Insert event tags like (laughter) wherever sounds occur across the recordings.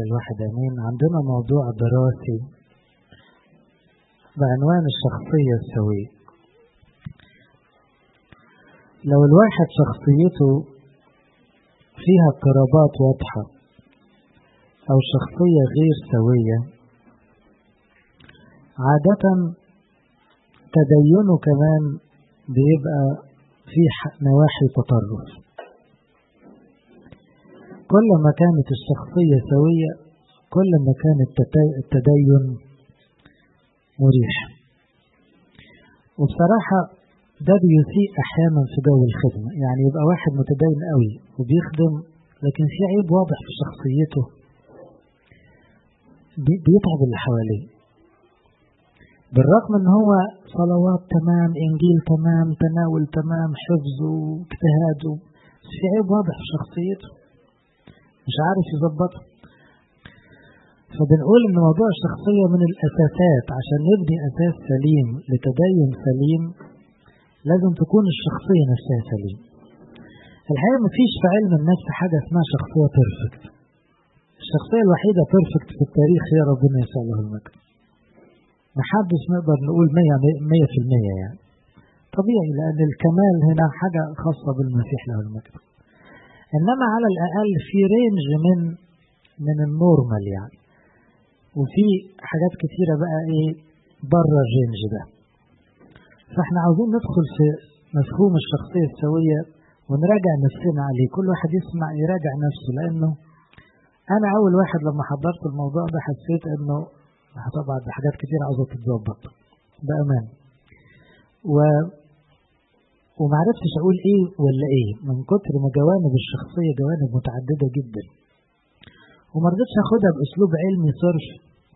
الواحد أمين. عندنا موضوع دراسي بعنوان الشخصية السوية. لو الواحد شخصيته فيها اضطرابات واضحة أو شخصية غير سوية عادة تدينه كمان بيبقى في نواحي تطرف. كل ما كانت الشخصية سوية كل ما كان التدين مريح. وبصراحة ده بيسيء أحيانا في جو الخدمة. يعني يبقى واحد متدين قوي وبيخدم لكن في عيب واضح في شخصيته بيتعب اللي حواليه. بالرغم إن هو صلوات تمام إنجيل تمام تناول تمام حفظ واجتهاد بس في عيب واضح في شخصيته. مش عارف يظبطها. فبنقول إن موضوع الشخصية من الأساسات عشان نبني أساس سليم لتدين سليم لازم تكون الشخصية نفسها سليم. الحقيقة مفيش في علم النفس حاجة اسمها شخصية perfect الشخصية الوحيدة perfect في التاريخ هي ربنا يسوع له المجد. محدش نقدر نقول مية, مية في المية يعني. طبيعي لأن الكمال هنا حاجة خاصة بالمسيح له المجد. إنما على الأقل في range من من ال normal يعني. وفي حاجات كتيرة بقى إيه بره ال range ده. فإحنا عاوزين ندخل في مفهوم الشخصية السوية ونراجع نفسنا عليه. كل واحد يسمع يراجع نفسه لأنه أنا أول واحد لما حضرت الموضوع ده حسيت إنه طبعا حاجات كتير عاوزة تتظبط. بأمان. و ومعرفتش أقول إيه ولا إيه. من كتر ما جوانب الشخصية جوانب متعددة جدا. ومرضتش أخدها بأسلوب علمي صرف.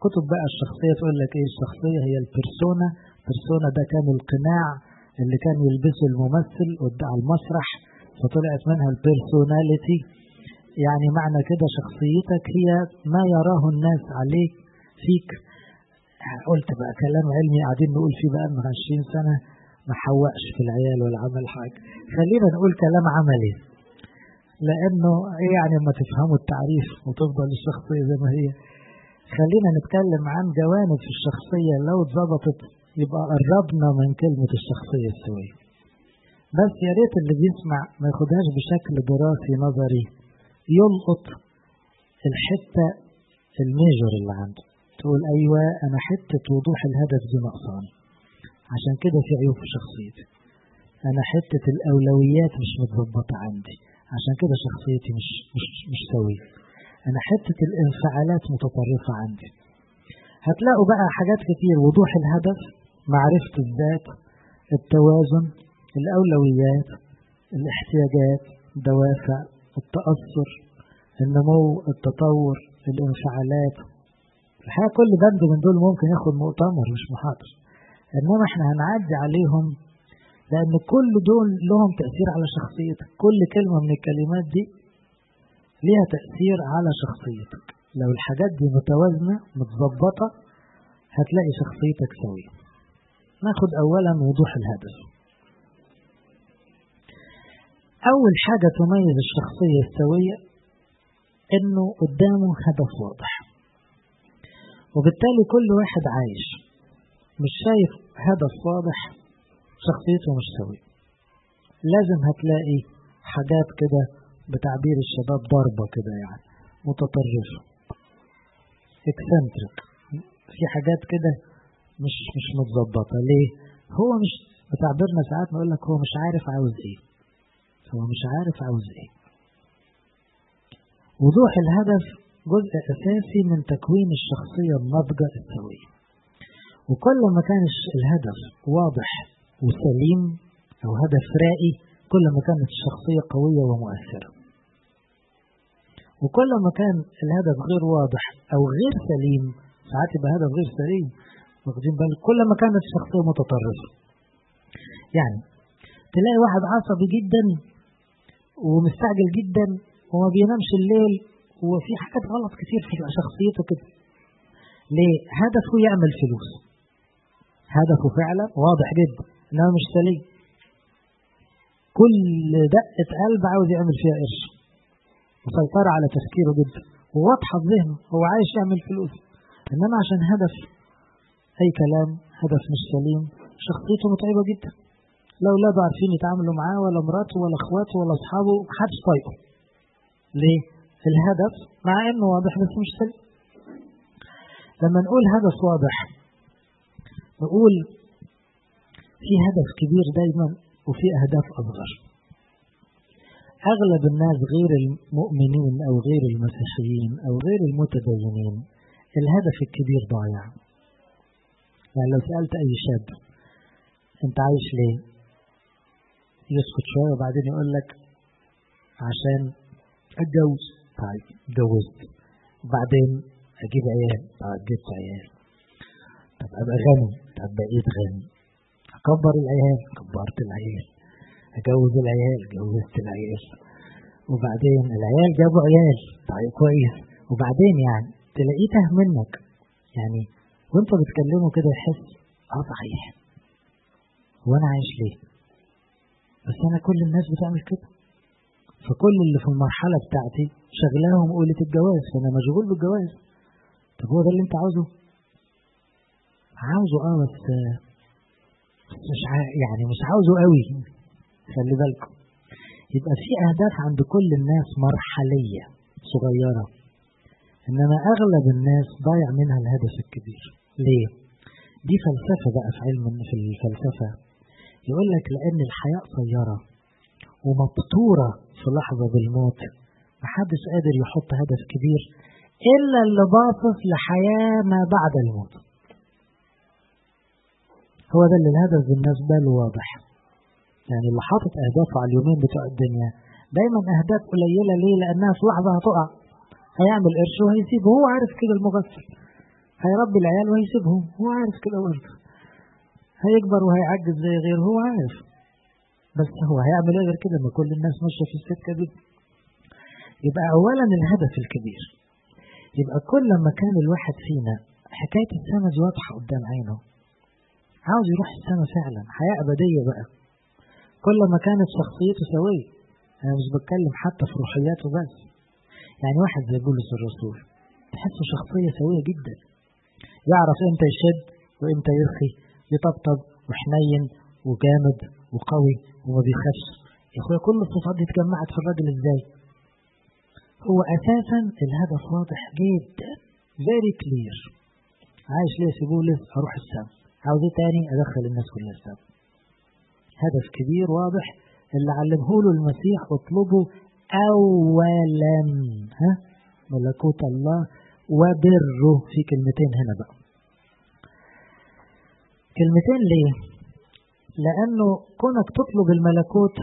كتب بقى الشخصية تقول لك إيه؟ الشخصية هي البرسونا بيرسونا ده كان القناع اللي كان يلبسه الممثل على المسرح فطلعت منها البيرسوناليتي يعني معنى كده شخصيتك هي ما يراه الناس عليك. فيك. قلت بقى كلام علمي قاعدين نقول فيه بقى من 20 سنة. ما حوقش في العيال ولا عمل حاجة خلينا نقول كلام عملي. لأنه يعني ما تفهموا التعريف وتفضل الشخصية زي ما هي. خلينا نتكلم عن جوانب في الشخصية. لو اتظبطت يبقى قربنا من كلمة الشخصية السوية بس يا ريت اللي بيسمع ما ياخدهاش بشكل دراسي نظري. يلقط الحتة الميجور اللي عنده. تقول أيوة أنا حتة وضوح الهدف دي نقصاني عشان كده في عيوب في شخصيتي. أنا حتة الأولويات مش متظبطة عندي. عشان كده شخصيتي مش مش مش سوية أنا حتة الانفعالات متطرفة عندي. هتلاقوا بقى حاجات كتير. وضوح الهدف معرفة الذات التوازن الأولويات الاحتياجات دوافع التأثر النمو التطور الانفعالات. الحقيقة كل بند من دول ممكن ياخد مؤتمر مش محاضر إنما إحنا هنعدي عليهم لأن كل دول لهم تأثير على شخصيتك. كل كلمة من الكلمات دي ليها تأثير على شخصيتك. لو الحاجات دي متوازنة متظبطة هتلاقي شخصيتك سوية. ناخد أولا وضوح الهدف. أول حاجة تميز الشخصية السوية إنه قدامه هدف واضح. وبالتالي كل واحد عايش. مش شايف هدف واضح شخصيته مش سوية لازم هتلاقي حاجات كده بتعبير الشباب ضربة كده يعني متطرفة. اكسنتريك في حاجات كده مش مش متظبطة. ليه؟ هو مش بتعبيرنا ساعات نقول لك هو مش عارف عاوز إيه. هو مش عارف عاوز إيه. وضوح الهدف جزء أساسي من تكوين الشخصية الناضجة السوية. وكل ما كان الهدف واضح وسليم أو هدف رائي كل ما كانت الشخصية قوية ومؤثرة. وكل ما كان الهدف غير واضح أو غير سليم ساعات يبقى هدف غير سليم واخدين بالك كل ما كانت الشخصية متطرفة. يعني تلاقي واحد عصبي جدا ومستعجل جدا وما بينامش الليل وفي حاجات غلط كتير في شخصيته كده. ليه؟ هدفه يعمل فلوس. هدفه فعلا واضح جدا إنه مش سليم كل دقة قلب عاوز يعمل فيها قرش مسيطرة على تفكيره جدا. وواضحة في ذهنه هو عايش يعمل فلوس. إنما عشان هدف أي كلام هدف مش سليم. شخصيته متعبة جدا. لا أولاده عارفين يتعاملوا معاه ولا مراته ولا إخواته ولا أصحابه محدش طايقه. ليه؟ الهدف مع إنه واضح بس مش سليم. لما نقول هدف واضح نقول في هدف كبير دايما وفي أهداف أصغر. أغلب الناس غير المؤمنين أو غير المسيحيين أو غير المتدينين الهدف الكبير ضايع. يعني لو سألت أي شاب أنت عايش ليه؟ يسكت شوية وبعدين يقول لك عشان أتجوز. طيب اتجوزت. وبعدين أجيب عيال. طيب جبت عيال. طب أبقى غني. طب بقيت غني. أكبر العيال كبرت العيال. أجوز العيال جوزت العيال. وبعدين العيال جابوا عيال. طيب كويس. وبعدين يعني تلاقيه تاه منك. يعني وانت بتكلمه كده يحس آه صحيح وأنا عايش ليه؟ بس أنا كل الناس بتعمل كده. فكل اللي في المرحلة بتاعتي شغلاهم قولة الجواز. فانا مشغول بالجواز. طب هو ده اللي أنت عاوزه؟ عاوزه آه بس مش ع... يعني مش عاوزه قوي. خلي بالكم. يبقى في أهداف عند كل الناس مرحلية صغيرة إنما أغلب الناس ضايع منها الهدف الكبير. ليه؟ دي فلسفة بقى في علم في الفلسفة. يقول لك لأن الحياة قصيرة ومبتورة في لحظة بالموت. محدش قادر يحط هدف كبير إلا اللي باصص لحياة ما بعد الموت. هو ده اللي الهدف بالنسبة له واضح. يعني اللي حاطط أهدافه على اليومين بتوع الدنيا. دايما أهداف قليلة ليه؟ لأنها في لحظة هتقع. هيعمل قرش وهيسيبه. هو عارف كده المغفل هيربي العيال وهيسيبهم. هو عارف كده برضه. هيكبر وهيعجز زي غيره. هو عارف. بس هو هيعمل إيه غير كده؟ ما كل الناس ماشية في السكة دي. يبقى اولا الهدف الكبير. يبقى كل ما كان الواحد فينا حكاية السما دي واضحة قدام عينه. عاوز يروح السما فعلا حياة أبدية بقى. كل ما كانت شخصيته سوية أنا مش بتكلم حتى في روحياته بس. يعني واحد زي بولس الرسول تحسه شخصية سوية جدا. يعرف إمتى يشد وإمتى يرخي يطبطب وحنين وجامد وقوي وما بيخافش. يا أخويا كل الصفات دي اتجمعت في الراجل إزاي؟ هو أساسا الهدف واضح جدا very clear عايش ليه يا بولس أروح السما. عاوز تاني أدخل الناس كلها السما هدف كبير واضح اللي علمه له المسيح أطلبه اولا ها؟ ملكوت الله وبره في كلمتين هنا بقى. كلمتين ليه؟ لأنه كونك تطلب الملكوت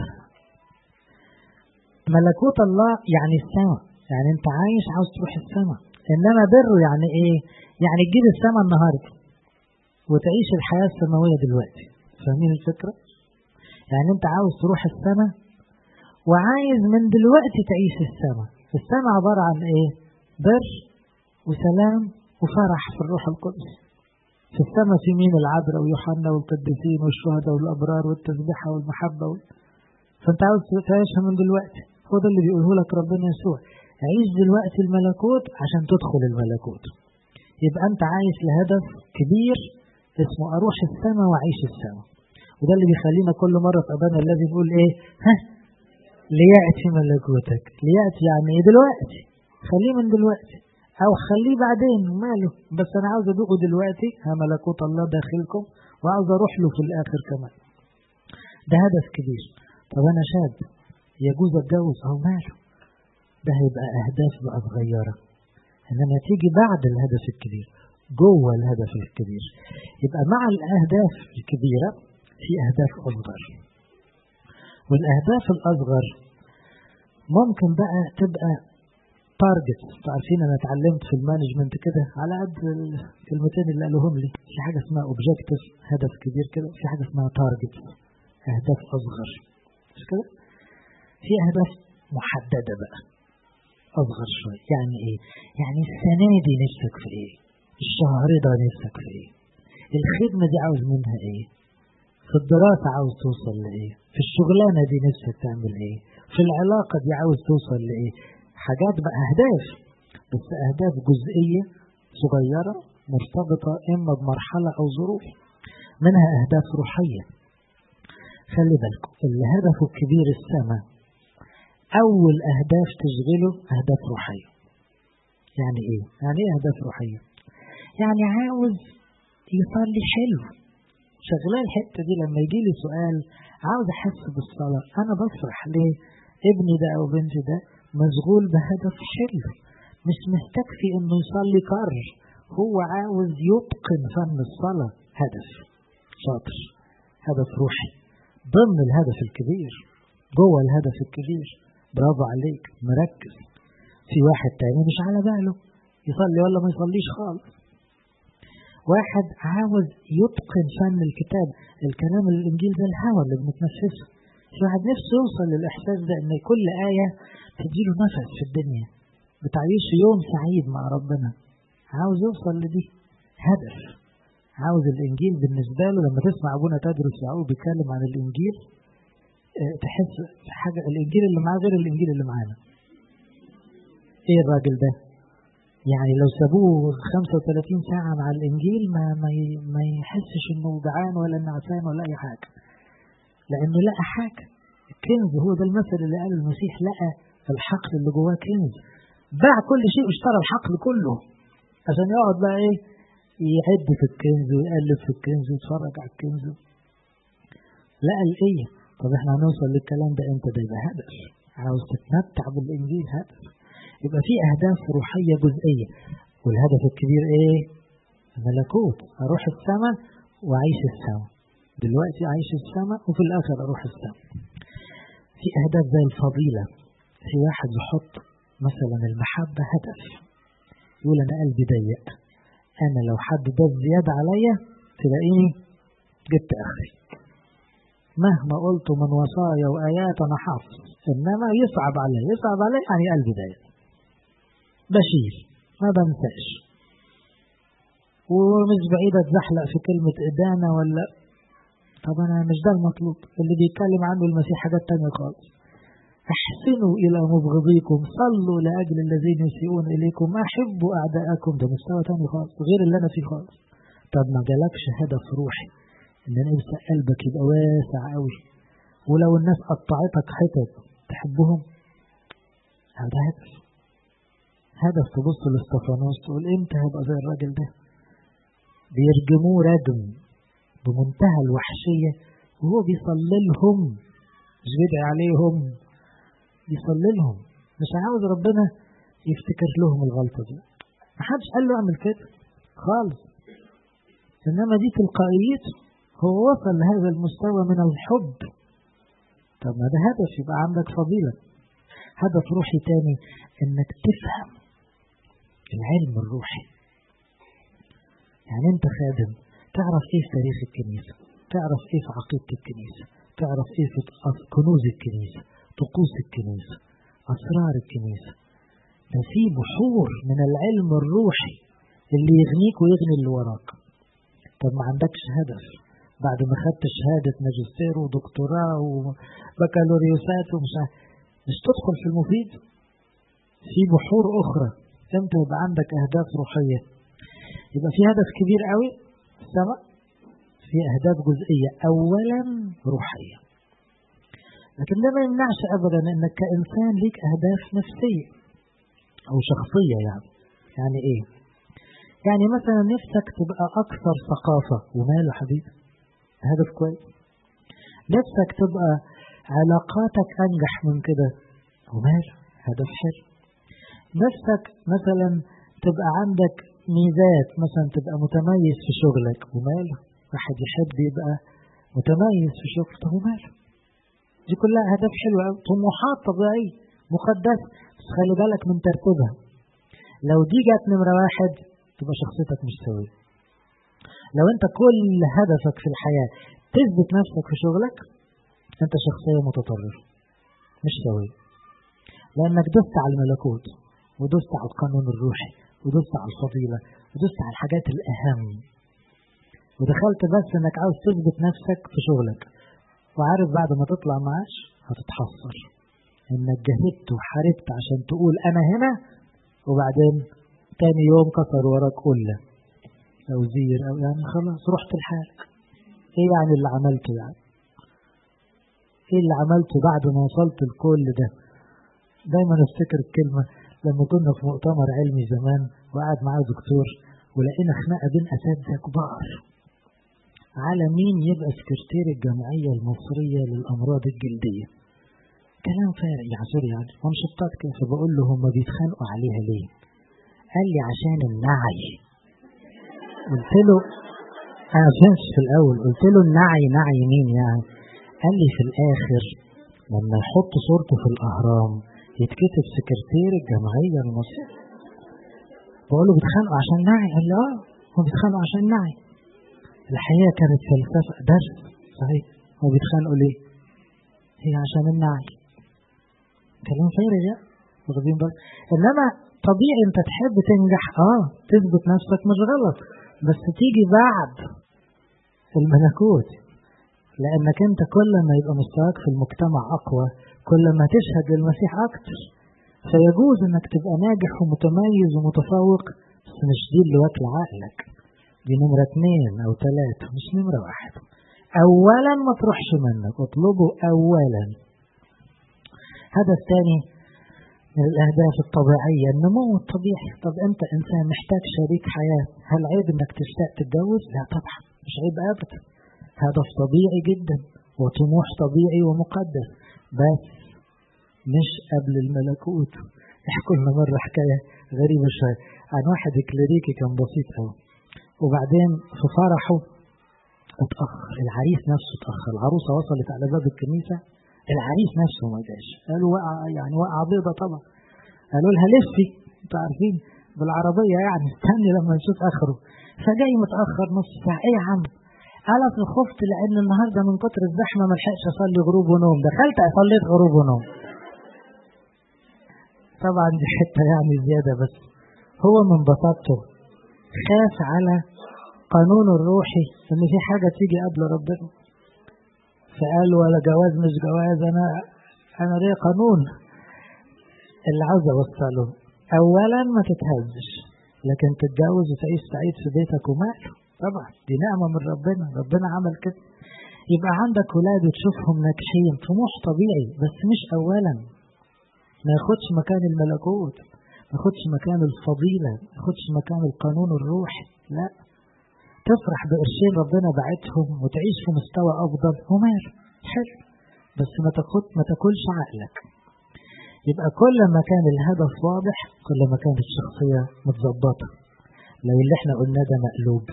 ملكوت الله يعني السماء يعني أنت عايش عاوز تروح السماء. إنما بره يعني إيه؟ يعني تجيب السماء النهارده. وتعيش الحياة السماوية دلوقتي. فاهمين الفكرة؟ يعني أنت عاوز تروح السماء وعايز من دلوقتي تعيش السماء. السماء عبارة عن إيه؟ بر وسلام وفرح في الروح القدس. في السماء في مين؟ العذراء ويوحنا والقديسين والشهداء والأبرار والتسبيحة والمحبة وال... فأنت عاوز تعيشها من دلوقتي. هو ده اللي بيقوله لك ربنا يسوع. عيش دلوقتي الملكوت عشان تدخل الملكوت. يبقى أنت عايش لهدف كبير اسمه أروح السماء وأعيش السماء وده اللي بيخلينا كل مرة في ابانا الذي نقول إيه؟ ها؟ ليأتي ملكوتك. ليأتي يعني إيه دلوقتي؟ خليه من دلوقتي. أو خليه بعدين ماله. بس أنا عاوز أدوقه دلوقتي. ها ملكوت الله داخلكم. وعاوز أروح له في الآخر كمان. ده هدف كبير. طب أنا شاب. يجوز أتجوز؟ أو ماله. ده هيبقى أهداف بقى صغيرة. إنما تيجي بعد الهدف الكبير. جوه الهدف الكبير. يبقى مع الأهداف الكبيرة في أهداف أصغر. والأهداف الأصغر ممكن بقى تبقى target عارفين أنا اتعلمت في ال management كده على قد الكلمتين اللي قالوهم لي. في حاجة اسمها objective هدف كبير كده. في حاجة اسمها target أهداف أصغر. مش كده؟ في أهداف محددة بقى أصغر شوية. يعني إيه؟ يعني السنة دي نفسك في إيه؟ الشهر ده نفسك في إيه؟ الخدمة دي عاوز منها إيه؟ في الدراسة عاوز توصل لإيه؟ في الشغلانة دي نفسك تعمل إيه؟ في العلاقة دي عاوز توصل لإيه؟ حاجات بقى أهداف. بس أهداف جزئية صغيرة مرتبطة إما بمرحلة أو ظروف. منها أهداف روحية. خلي بالكم اللي هدفه الكبير السماء. أول أهداف تشغله أهداف روحية. يعني إيه؟ يعني إيه أهداف روحية؟ يعني عاوز يصلي حلو. شغلان الحتة دي لما يجي لي سؤال عاوز أحس بالصلاة. أنا بفرح ليه؟ ابني ده أو بنتي ده مشغول بهدف حلو. مش مستكفي إنه يصلي كر هو عاوز يتقن فن الصلاة. هدف. شاطر. هدف روحي. ضمن الهدف الكبير. جوه الهدف الكبير. برافو عليك. مركز. في واحد تاني مش على باله. يصلي ولا ما يصليش خالص. واحد عاوز يتقن فن الكتاب الكلام الإنجيل ده الهوى اللي بنتنفسه. في واحد نفسه يوصل للإحساس ده إن كل آية تديله نفس في الدنيا بتعيش يوم سعيد مع ربنا. عاوز يوصل لدي هدف. عاوز الإنجيل بالنسبة له لما تسمع أبونا تدرس يعقوب بيتكلم عن الإنجيل آه تحس حاجة الإنجيل اللي معاه غير الإنجيل اللي معانا. إيه الراجل ده؟ يعني لو سابوه 35 ساعة مع الإنجيل ما ما يحسش إنه جعان ولا نعسان ولا أي حاجة. لأنه لقى حاجة. الكنز هو ده المثل اللي قاله المسيح لقى الحقل اللي جواه كنز. باع كل شيء واشترى الحقل كله. عشان يقعد بقى إيه؟ يعد في الكنز ويقلب في الكنز ويتفرج على الكنز. لقى الإيه؟ طب إحنا هنوصل للكلام ده إمتى؟ ده يبقى هدف. عاوز تتمتع بالإنجيل هدف. يبقى في أهداف روحية جزئية. والهدف الكبير إيه؟ ملكوت. أروح السماء وأعيش السماء. دلوقتي أعيش السماء وفي الآخر أروح السماء. في أهداف زي الفضيلة. في واحد يحط مثلا المحبة هدف. يقول أنا قلبي ضيق. أنا لو حد ضاف زيادة عليا تلاقيني جبت آخري. مهما قلت من وصايا وآيات أنا حافظ. إنما يصعب علي. يصعب علي يعني قلبي ضيق. بشيل ما بنساش ومش بعيد اتزحلق في كلمة إدانة ولا؟ طب أنا مش ده المطلوب. اللي بيتكلم عنه المسيح حاجات تانية خالص. أحسنوا إلى مبغضيكم. صلوا لأجل الذين يسيئون إليكم. أحبوا أعداءكم. ده مستوى تاني خالص. غير اللي أنا فيه خالص. طب ما جالكش هدف روحي. إن نفسك قلبك يبقى واسع قوي ولو الناس قطعتك حتت تحبهم؟ هذا هدف. هدف تبص لاستفانوس تقول إمتى هبقى زي الراجل ده؟ بيرجموه رجم بمنتهى الوحشية وهو بيصلي لهم مش بيدعي عليهم بيصلي لهم مش عاوز ربنا يفتكر لهم الغلطة دي. محدش قال له اعمل كده. خالص. إنما دي تلقائيته. هو وصل لهذا المستوى من الحب. طب ما ده هدف يبقى عندك فضيلة. هدف روحي تاني إنك تفهم. العلم الروحي. يعني أنت خادم تعرف في تاريخ الكنيسة تعرف في عقيدة الكنيسة تعرف في كنوز الكنيسة طقوس الكنيسة أسرار الكنيسة. ده في بحور من العلم الروحي اللي يغنيك ويغني اللي وراك. طب ما عندكش هدف. بعد ما خدت شهادة ماجستير ودكتوراه وبكالوريوسات ومش مش تدخل في المفيد؟ في بحور أخرى. أنت يبقى عندك أهداف روحية. يبقى في هدف كبير قوي السماء في أهداف جزئية أولا روحية. لكن ده ما يمنعش أبدا أنك كإنسان ليك أهداف نفسية أو شخصية يعني. يعني إيه؟ يعني مثلا نفسك تبقى أكثر ثقافة. وماله حبيبي؟ هدف كويس. نفسك تبقى علاقاتك أنجح من كده. وماله؟ هدف حلو. نفسك مثلا تبقى عندك ميزات مثلا تبقى متميز في شغلك وماله؟ واحد يحب يبقى متميز في شغله طب وماله؟ دي كلها أهداف حلوة طموحات طبيعية مقدسة بس خلي بالك من ترتيبها لو دي جت نمرة واحد تبقى شخصيتك مش سوية. لو أنت كل هدفك في الحياة تثبت نفسك في شغلك أنت شخصية متطرفة مش سوية. لأنك دست على الملكوت. ودست على القانون الروحي ودست على الفضيلة ودست على الحاجات الأهم. ودخلت بس إنك عاوز تثبت نفسك في شغلك وعارف بعد ما تطلع معاش هتتحسر إنك جهدت وحاربت عشان تقول أنا هنا وبعدين تاني يوم كسر وراك قلة أو زير أو يعني خلاص رحت لحالك. إيه يعني اللي عملته يعني؟ إيه اللي عملته بعد ما وصلت لكل ده؟ دايما أفتكر الكلمة لما كنا في مؤتمر علمي زمان وقعد معاه دكتور ولقينا خناقة بين أساتذة كبار. على مين يبقى سكرتير الجمعية المصرية للأمراض الجلدية؟ كلام فارغ يا سوري يعني. منشطات كده فبقول له هم بيتخانقوا عليها ليه؟ قال لي عشان النعي. قلت له أنا فهمت في الأول. قلت له النعي نعي مين يعني؟ قال لي في الآخر لما يحط صورته في الأهرام يتكتب سكرتير الجمعيه المصريه بقول له بيتخانقوا عشان نعي. قال لي آه هم بيتخانقوا عشان نعي. الحقيقة كانت فلسفه درس صحيح. هو بيتخانقوا ليه؟ هي عشان النعي. كلام فارغ يعني واخدين بالك. إنما طبيعي أنت تحب تنجح. آه تثبت نفسك مش غلط. بس تيجي بعد الملكوت. لأنك أنت كل ما يبقى مستواك في المجتمع أقوى كل ما تشهد للمسيح أكتر فيجوز إنك تبقى ناجح ومتميز ومتفوق بس مش دي اللي واكل عقلك. دي نمرة اتنين أو تلاتة مش نمرة واحد. اولا ما تروحش منك اطلبه اولا. هدف تاني من الأهداف الطبيعية النمو الطبيعي. طب أنت إنسان محتاج شريك حياة هل عيب إنك تشتاق تتجوز؟ لا طبعا مش عيب أبدا. هدف طبيعي جدا وطموح طبيعي ومقدس. بس مش قبل الملكوت. احكوا لنا مرة حكاية غريبة شوية عن واحد كليريكي كان بسيط أوي. وبعدين في فرحه اتأخر العريس نفسه اتأخر العروسة وصلت على باب الكنيسة. العريس نفسه ما جاش. قالوا وقع يعني وقع بيضة طبعا. قالوا لها لفي أنتوا عارفين بالعربية يعني استني لما نشوف آخره. فجاي متأخر نص ساعة. إيه يا عم؟ قال خفت لأن النهارده من كتر الزحمة ما لحقش أصلي غروب ونوم. دخلت صليت غروب ونوم. طبعا دي حتة يعني زيادة بس هو من بساطته خاف على قانون الروحي إن في حاجة تيجي قبل ربنا. فقال ولا جواز مش جواز أنا أنا ليه قانون. اللي عاوز أوصله اولا ما تتهزش لكن تتجوز وتعيش سعيد في بيتك وماله. طبعا دي نعمة من ربنا ربنا عمل كده. يبقى عندك ولاد وتشوفهم ناجحين طموح طبيعي بس مش اولا. ما ياخدش مكان الملكوت ما ياخدش مكان الفضيلة ما ياخدش مكان القانون الروحي لا. تفرح بقرشين ربنا بعتهم وتعيش في مستوى أفضل ومال. حلو. بس ما تاخد ما تاكلش عقلك. يبقى كل ما كان الهدف واضح كل ما كانت الشخصية متظبطة. لو اللي إحنا قلناه ده مقلوب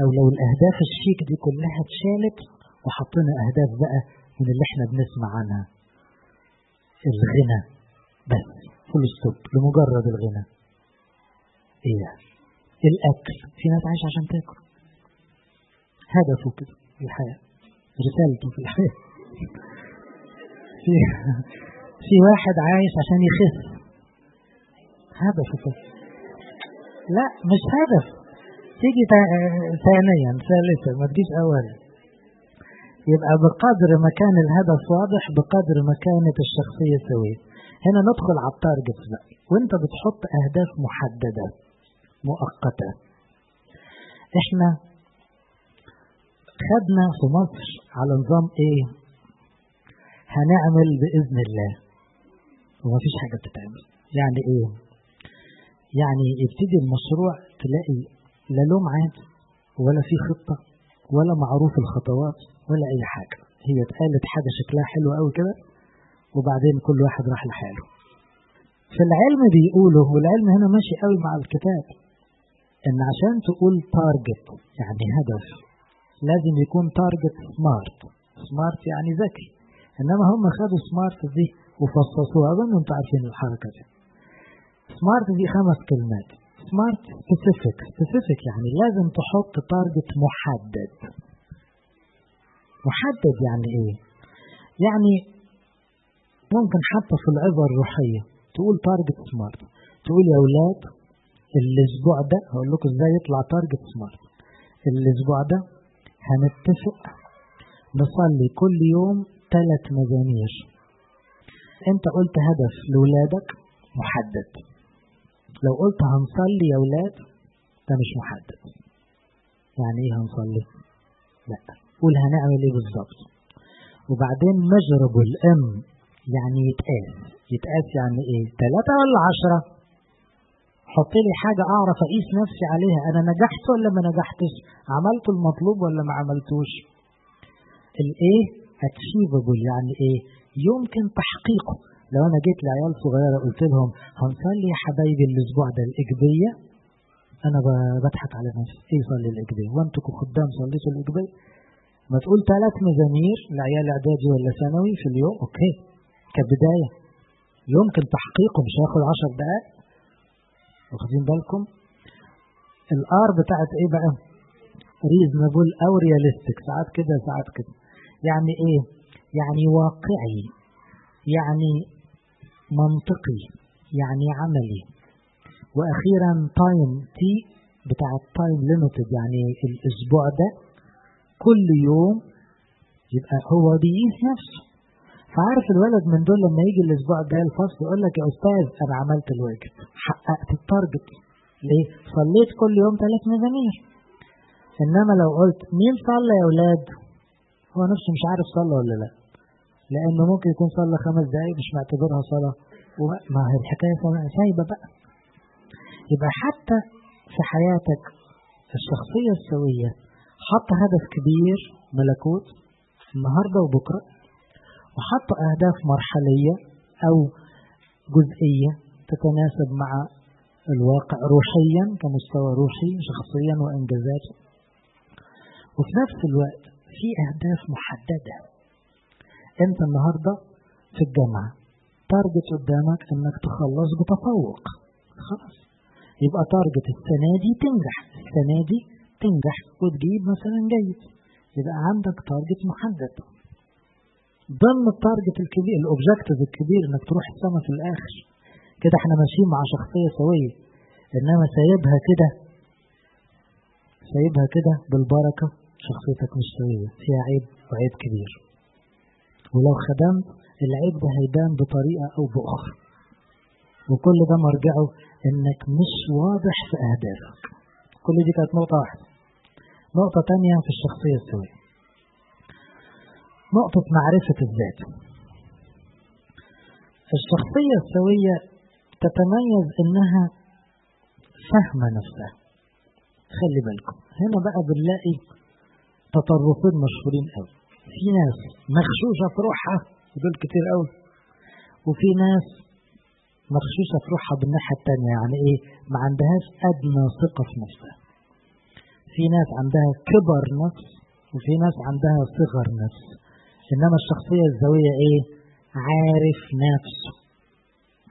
أو لو الأهداف الشيك دي كلها اتشالت وحطينا أهداف بقى من اللي إحنا بنسمع عنها. الغنى. بس full stop لمجرد الغنى. إيه الأكل. في ناس عايشة عشان تاكل. هدفه كده في الحياة. رسالته في الحياة. (laughs) في في واحد عايش عشان يخس. هدفه كده لا مش هدف. تيجي ثانيا ثالثا ما تجيش اولا يبقى بقدر ما كان الهدف واضح بقدر ما كانت الشخصية سوية هنا ندخل على التارجت بقى. وانت بتحط أهداف محددة مؤقتة. إحنا خدنا في مصر على نظام إيه؟ هنعمل بإذن الله. وما فيش حاجة بتتعمل. يعني إيه؟ يعني يبتدي المشروع تلاقي لا ميعاد ولا في خطة ولا معروف الخطوات ولا أي حاجة. هي اتقالت حاجة شكلها حلو قوي كده وبعدين كل واحد راح لحاله. في العلم بيقولوا والعلم هنا ماشي قوي مع الكتاب إن عشان تقول target يعني هدف لازم يكون target smart smart يعني ذكي. إنما هم خدوا smart دي وفصصوها. أظن أنتوا عارفين الحركة دي. smart دي خمس كلمات. smart specific specific يعني لازم تحط target محدد. محدد يعني إيه؟ يعني ممكن حتى في العظة الروحية تقول target SMART تقول يا أولاد الأسبوع ده هقول لكم إزاي يطلع target SMART الأسبوع ده هنتفق نصلي كل يوم ثلاث مزامير أنت قلت هدف لولادك محدد. لو قلت هنصلي يا ولاد ده مش محدد. يعني إيه هنصلي؟ لا. قول هنعمل إيه بالظبط. وبعدين مجرب الام يعني يتقاس يتقاس يعني إيه؟ ثلاثة ولا عشرة حط لي حاجة أعرف أقيس نفسي عليها. أنا نجحت ولا ما نجحتش؟ عملت المطلوب ولا ما عملتوش؟ الإيه؟ achievable يعني إيه؟ يمكن تحقيقه. لو أنا جيت لعيال صغيرة قلت لهم هنصلي يا حبايبي الأسبوع ده الإجبية؟ أنا بضحك على نفسي. إيه صلي الإجبية؟ وأنتوا كخدام صليتوا الإجبية؟ ما تقول ثلاث مزامير لعيال إعدادي ولا ثانوي في اليوم؟ okay. كبداية. يمكن تحقيقه مش هياخد عشر دقائق. واخدين بالكم؟ ال R بتاعت إيه بقى؟ reasonable أو realistic ساعات كده ساعات كده. يعني إيه؟ يعني واقعي. يعني منطقي. يعني عملي. وأخيرا time T بتاع ال time limited يعني الأسبوع ده. كل يوم يبقى هو بيقيس نفسه. فعارف الولد من دول لما يجي الأسبوع الجاي الفصل يقول لك يا أستاذ أنا عملت الواجب. حققت ال target. ليه؟ صليت كل يوم ثلاث مزامير إنما لو قلت مين صلى يا أولاد؟ هو نفسه مش عارف صلى ولا لأ. لأنه ممكن يكون صلى خمس دقايق مش معتبرها صلاة. وما هي الحكاية سايبة بقى. يبقى حتى في حياتك الشخصية السوية حط هدف كبير ملكوت النهارده وبكرة. وحط أهداف مرحلية أو جزئية تتناسب مع الواقع روحيا كمستوى روحي شخصيا وإنجازاته وفي نفس الوقت في أهداف محددة. أنت النهاردة في الجامعة. target قدامك أنك تخلص بتفوق. خلاص. يبقى target السنة دي تنجح. السنة دي تنجح وتجيب مثلا جيد. يبقى عندك target محدد. ضمن ال target الكبير ال objective الكبير إنك تروح السما في الآخر. كده إحنا ماشيين مع شخصية سوية. إنما سايبها كده سايبها كده بالبركة شخصيتك مش سوية فيها عيب وعيب كبير. ولو خدمت العيب ده هيبان بطريقة أو بأخرى. وكل ده مرجعه إنك مش واضح في أهدافك. كل دي كانت نقطة واحدة. نقطة تانية في الشخصية السوية. نقطة معرفة الذات. الشخصية السوية تتميز إنها فاهمة نفسها. خلي بالكم هنا بقى بنلاقي تطرفين مشهورين قوي. في ناس مغشوشة في روحها ودول كتير قوي. وفي ناس مغشوشة في روحها بالناحية التانية يعني إيه؟ ما عندهاش أدنى ثقة في نفسها. في ناس عندها كبر نفس وفي ناس عندها صغر نفس. إنما الشخصية الزوية إيه؟ عارف نفسه.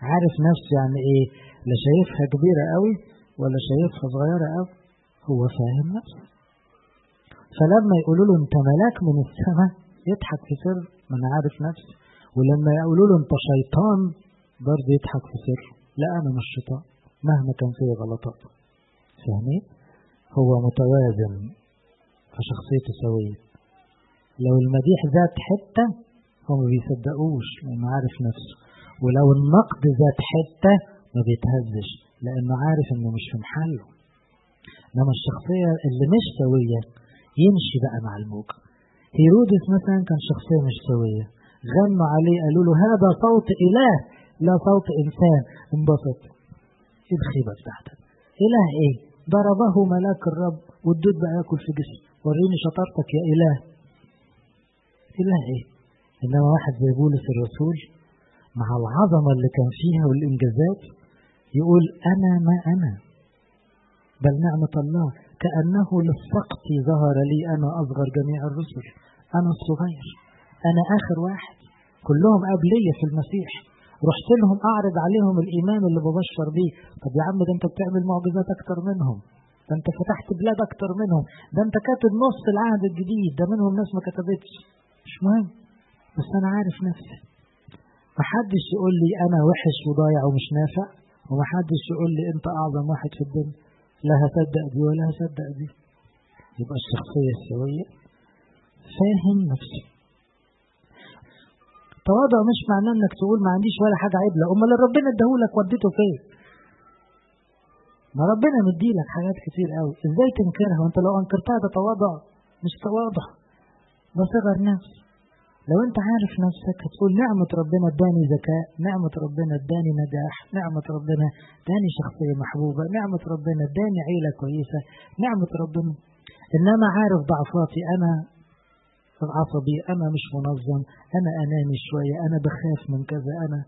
عارف نفسه يعني إيه؟ لا شايفها كبيرة قوي ولا شايفها صغيرة قوي. هو فاهم نفسه. فلما يقولوا له أنت ملاك من السماء يضحك في سر ما أنا عارف نفسي ولما يقولوا له أنت شيطان برضه يضحك في سر. لا أنا مش شيطان. مهما كان فيه غلطات. فاهمين؟ هو متوازن فشخصيته سوية. لو المديح ذات حتة هو ما بيصدقوش لأنه عارف نفسه. ولو النقد ذات حتة ما بيتهزش لأنه عارف إنه مش في محله. إنما الشخصية اللي مش سوية يمشي بقى مع الموج هيرودس مثلا كان شخصية مش سوية. غنوا عليه قالوا له هذا صوت إله لا صوت إنسان. انبسط. إيه الخيبة بتاعتك؟ إله إيه؟ ضربه ملاك الرب والدود بقى ياكل في جسمه. وريني شطارتك يا إله. إله إيه؟ إنما واحد زي بولس الرسول مع العظمة اللي كان فيها والإنجازات يقول أنا ما أنا. بل نعمة الله كأنه للسقط ظهر لي أنا أصغر جميع الرسل. أنا الصغير. أنا آخر واحد. كلهم قبلية في المسيح. رحت لهم أعرض عليهم الإيمان اللي ببشر بيه. طب يا عم ده أنت بتعمل معجزات أكتر منهم. ده أنت فتحت بلاد أكتر منهم. ده أنت كاتب نص العهد الجديد. ده منهم ناس ما كتبتش. مش مهم بس أنا عارف نفسي. محدش يقول لي أنا وحش وضايع ومش نافع ومحدش يقول لي أنت أعظم واحد في الدنيا. لا هصدق دي ولا هصدق دي يبقى الشخصية السوية. فاهم نفسه التواضع مش معناه إنك تقول ما عنديش ولا حاجة عيب. لا أمال ربنا اداهولك وديته فين؟ ما ربنا مديلك حاجات كتير قوي. إزاي تنكرها؟ وأنت لو أنكرتها ده تواضع مش تواضع. ده صغر نفس لو أنت عارف نفسك هتقول نعمة ربنا اداني ذكاء نعمة ربنا اداني نجاح نعمة ربنا اداني شخصية محبوبة نعمة ربنا اداني عيلة كويسة نعمة ربنا. إنما عارف ضعفاتي أنا عصبي أنا مش منظم أنا أناني شوية أنا بخاف من كذا أنا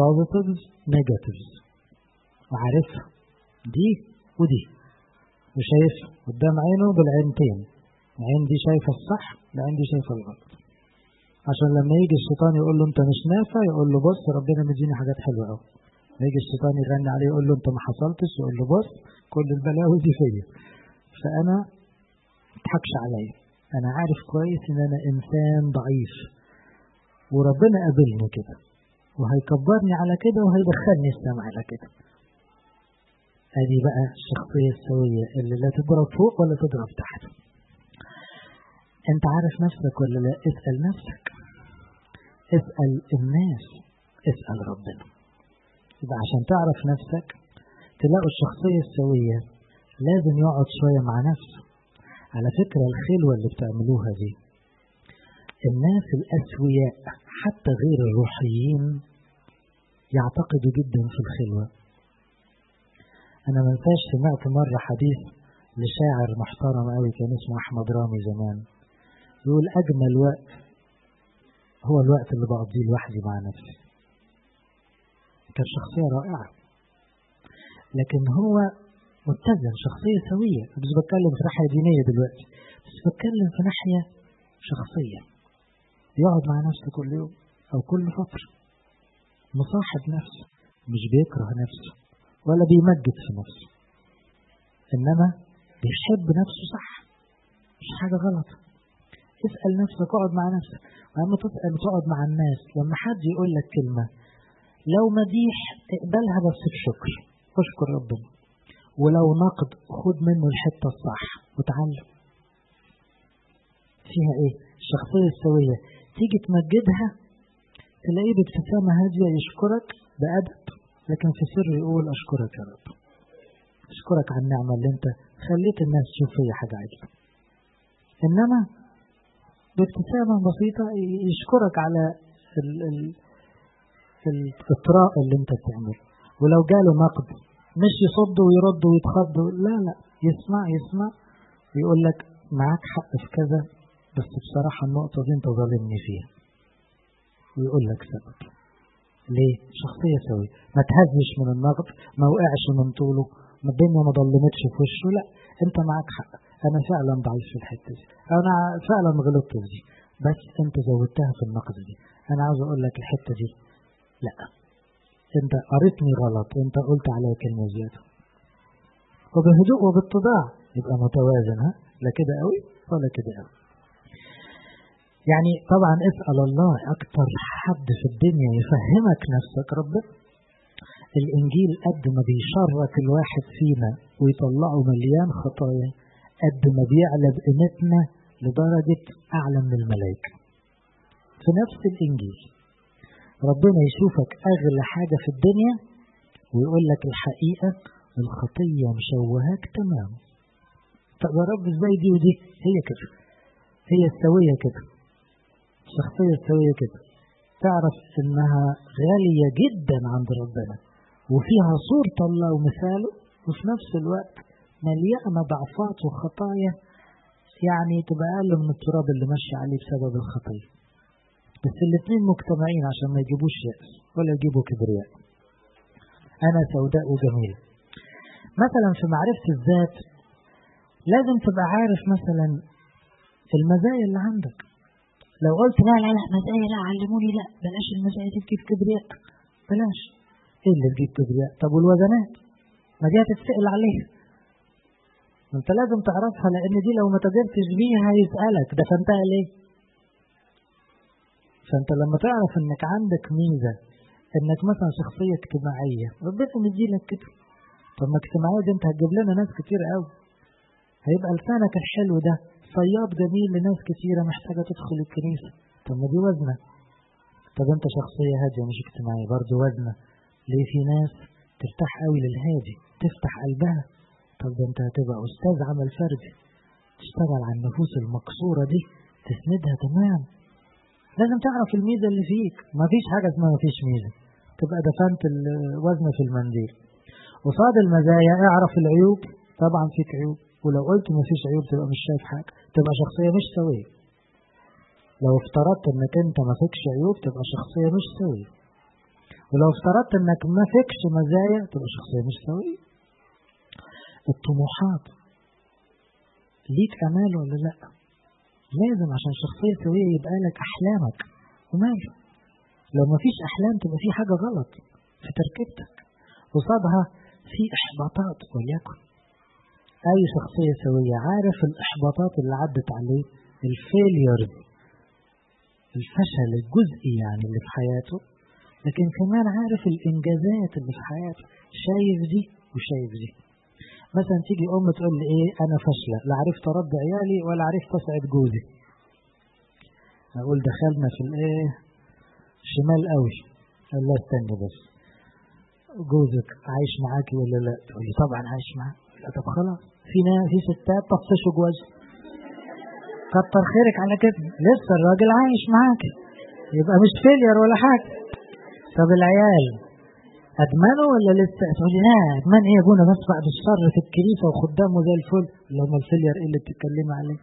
positives negatives. وعارفها. دي ودي. وشايف قدام عينه بالعينتين. العين دي شايفة الصح العين دي شايفة الغلط. عشان لما يجي الشيطان يقول له انت مش نافع يقول له بص ربنا مديني حاجات حلوة قوي يجي الشيطان يغني عليه يقول له انت ما حصلتش يقول له بص كل البلاوي دي فيا. فأنا تضحكش عليا. أنا عارف كويس إن أنا إنسان ضعيف. وربنا قابلني كده. وهيكبرني على كده وهيدخلني السماء على كده. أدي بقى الشخصية السوية اللي لا تضرب فوق ولا تضرب تحت. انت عارف نفسك ولا لا؟ اسأل نفسك. اسأل الناس. اسأل ربنا. يبقى عشان تعرف نفسك تلاقوا الشخصية السوية لازم يقعد شوية مع نفسه. على فكرة الخلوة اللي بتعملوها دي الناس الأسوياء حتى غير الروحيين يعتقدوا جدا في الخلوة. أنا ما انساش سمعت مرة حديث لشاعر محترم قوي كان اسمه أحمد رامي زمان. يقول أجمل وقت. هو الوقت اللي بقضيه لوحدي مع نفسي. كان شخصية رائعة. لكن هو متزن شخصية سوية. مش بتكلم في ناحية دينية دلوقتي بس بتكلم في ناحية شخصية. يقعد مع نفسه كل يوم أو كل فترة. مصاحب نفسه مش بيكره نفسه ولا بيمجد في نفسه. إنما بيحب نفسه صح. مش حاجة غلط. اسأل نفسك اقعد مع نفسك. ولما تسأل تقعد مع الناس لما حد يقول لك كلمة لو مديح اقبلها بس بشكر. اشكر ربنا. ولو نقد خد منه الحتة الصح وتعلم. فيها إيه؟ الشخصية السوية. تيجي تمجدها تلاقيه بابتسامة هادية يشكرك بأدب لكن في سر يقول أشكرك يا رب. أشكرك على النعمة اللي أنت خليت الناس تشوف فيا حاجة عجيبة إنما بابتسامة بسيطة يشكرك على ال ال الإطراء اللي أنت بتعمله. ولو جاله نقد مش يصد ويرد ويتخض لا لا يسمع يسمع ويقول لك معاك حق في كذا بس بصراحة النقطة دي أنت ظالمني فيها. ويقول لك سبب. ليه؟ شخصية سوية. ما تهزش من النقد ما وقعش من طوله ما الدنيا ما ضلمتش في وشه لا أنت معاك حق. أنا فعلا ضعيف في الحتة دي. أنا فعلا غلطت في دي. بس أنت زودتها في النقد دي. أنا عاوز أقول لك الحتة دي. لا. أنت قريتني غلط. أنت قلت عليا كلمة زيادة. وبهدوء وباتضاع. يبقى متوازن ها؟ لا كده قوي ولا كده قوي. يعني طبعا اسأل الله أكتر حد في الدنيا يفهمك نفسك ربنا الإنجيل قد ما بيشرك الواحد فينا ويطلعه مليان خطايا. قد ما بيعلى بقيمتنا لدرجة أعلى من الملائكة في نفس الإنجيل ربنا يشوفك أغلى حاجة في الدنيا ويقول لك الحقيقة الخطية مشوهاك تمام طب يا رب إزاي دي ودي؟ هي كده. هي السوية كده. الشخصية السوية كده. تعرف إنها غالية جدا عند ربنا وفيها صورة الله ومثاله وفي نفس الوقت مليانة ضعفات وخطايا يعني تبقى أقل من التراب اللي ماشي عليه بسبب الخطية بس الاثنين مجتمعين عشان ما يجيبوش يأس ولا يجيبوا كبرياء. أنا سوداء وجميل. مثلا في معرفة الذات لازم تبقى عارف مثلا المزايا اللي عندك. لو قلت لا لا لا مزايا لا علموني لا بلاش المزايا دي تجيب كبرياء. بلاش. إيه اللي تجيب كبرياء؟ طب والوزنات؟ ما دي هتتسأل عليها. أنت لازم تعرفها لأن دي لو ما تقدرتش بيها هيسألك ده فانتها ليه؟ فأنت لما تعرف إنك عندك ميزة إنك مثلا شخصية اجتماعية ربنا مديلك كده. طب ما اجتماعية دي أنت هتجيب لنا ناس كتير قوي هيبقى لسانك الحلو ده صياد جميل لناس كتيرة محتاجة تدخل الكنيسة. طب ما دي وزنة. طب أنت شخصية هادية مش اجتماعية برضه وزنة. ليه في ناس ترتاح قوي للهادي تفتح قلبها. طب ده انت هتبقى أستاذ عمل فردي. تشتغل على النفوس المكسورة دي. تسندها تمام. لازم تعرف الميزة اللي فيك. ما فيش حاجة اسمها ما فيش ميزة. تبقى دفنت الوزن في المنديل. وصاد المزايا اعرف العيوب. طبعا فيك عيوب. ولو قلت ما فيش عيوب تبقى مش شايف حاجة. تبقى شخصية مش سوية. لو افترضت انك انت ما فيكش عيوب تبقى شخصية مش سوية. ولو افترضت انك ما فيكش مزايا تبقى شخصية مش سوية. الطموحات. ليك أمال ولا لا؟ لازم عشان شخصية سوية يبقى لك أحلامك. وماله لو ما فيش أحلام تبقى في حاجة غلط في تركيبتك. قصادها في إحباطات وليكن. أي شخصية سوية عارف الإحباطات اللي عدت عليه الفيليرز. الفشل الجزئي يعني اللي في حياته. لكن كمان عارف الإنجازات اللي في حياته. شايف دي وشايف دي. مثلا تيجي أم تقول لي إيه أنا فاشلة لا عرفت اربي عيالي ولا عرفت أسعد جوزي. أقول دخلنا في الايه شمال قوي. قال لا استنى بس. جوزك عايش معاكي ولا لا؟ تقول لي طبعا عايش معاك. لا طب خلاص. في ناس في ستات طفشوا جوازها كتر خيرك على كده. لسه الراجل عايش معاك يبقى مش failure ولا حاجة. طب العيال ادمنوا ولا لسه؟ تقول لي لا ادمان إيه يا ابونا بس بعد الشر في الكنيسه وخدامه زي الفل. لما ال failure إيه اللي بتتكلمي عليه.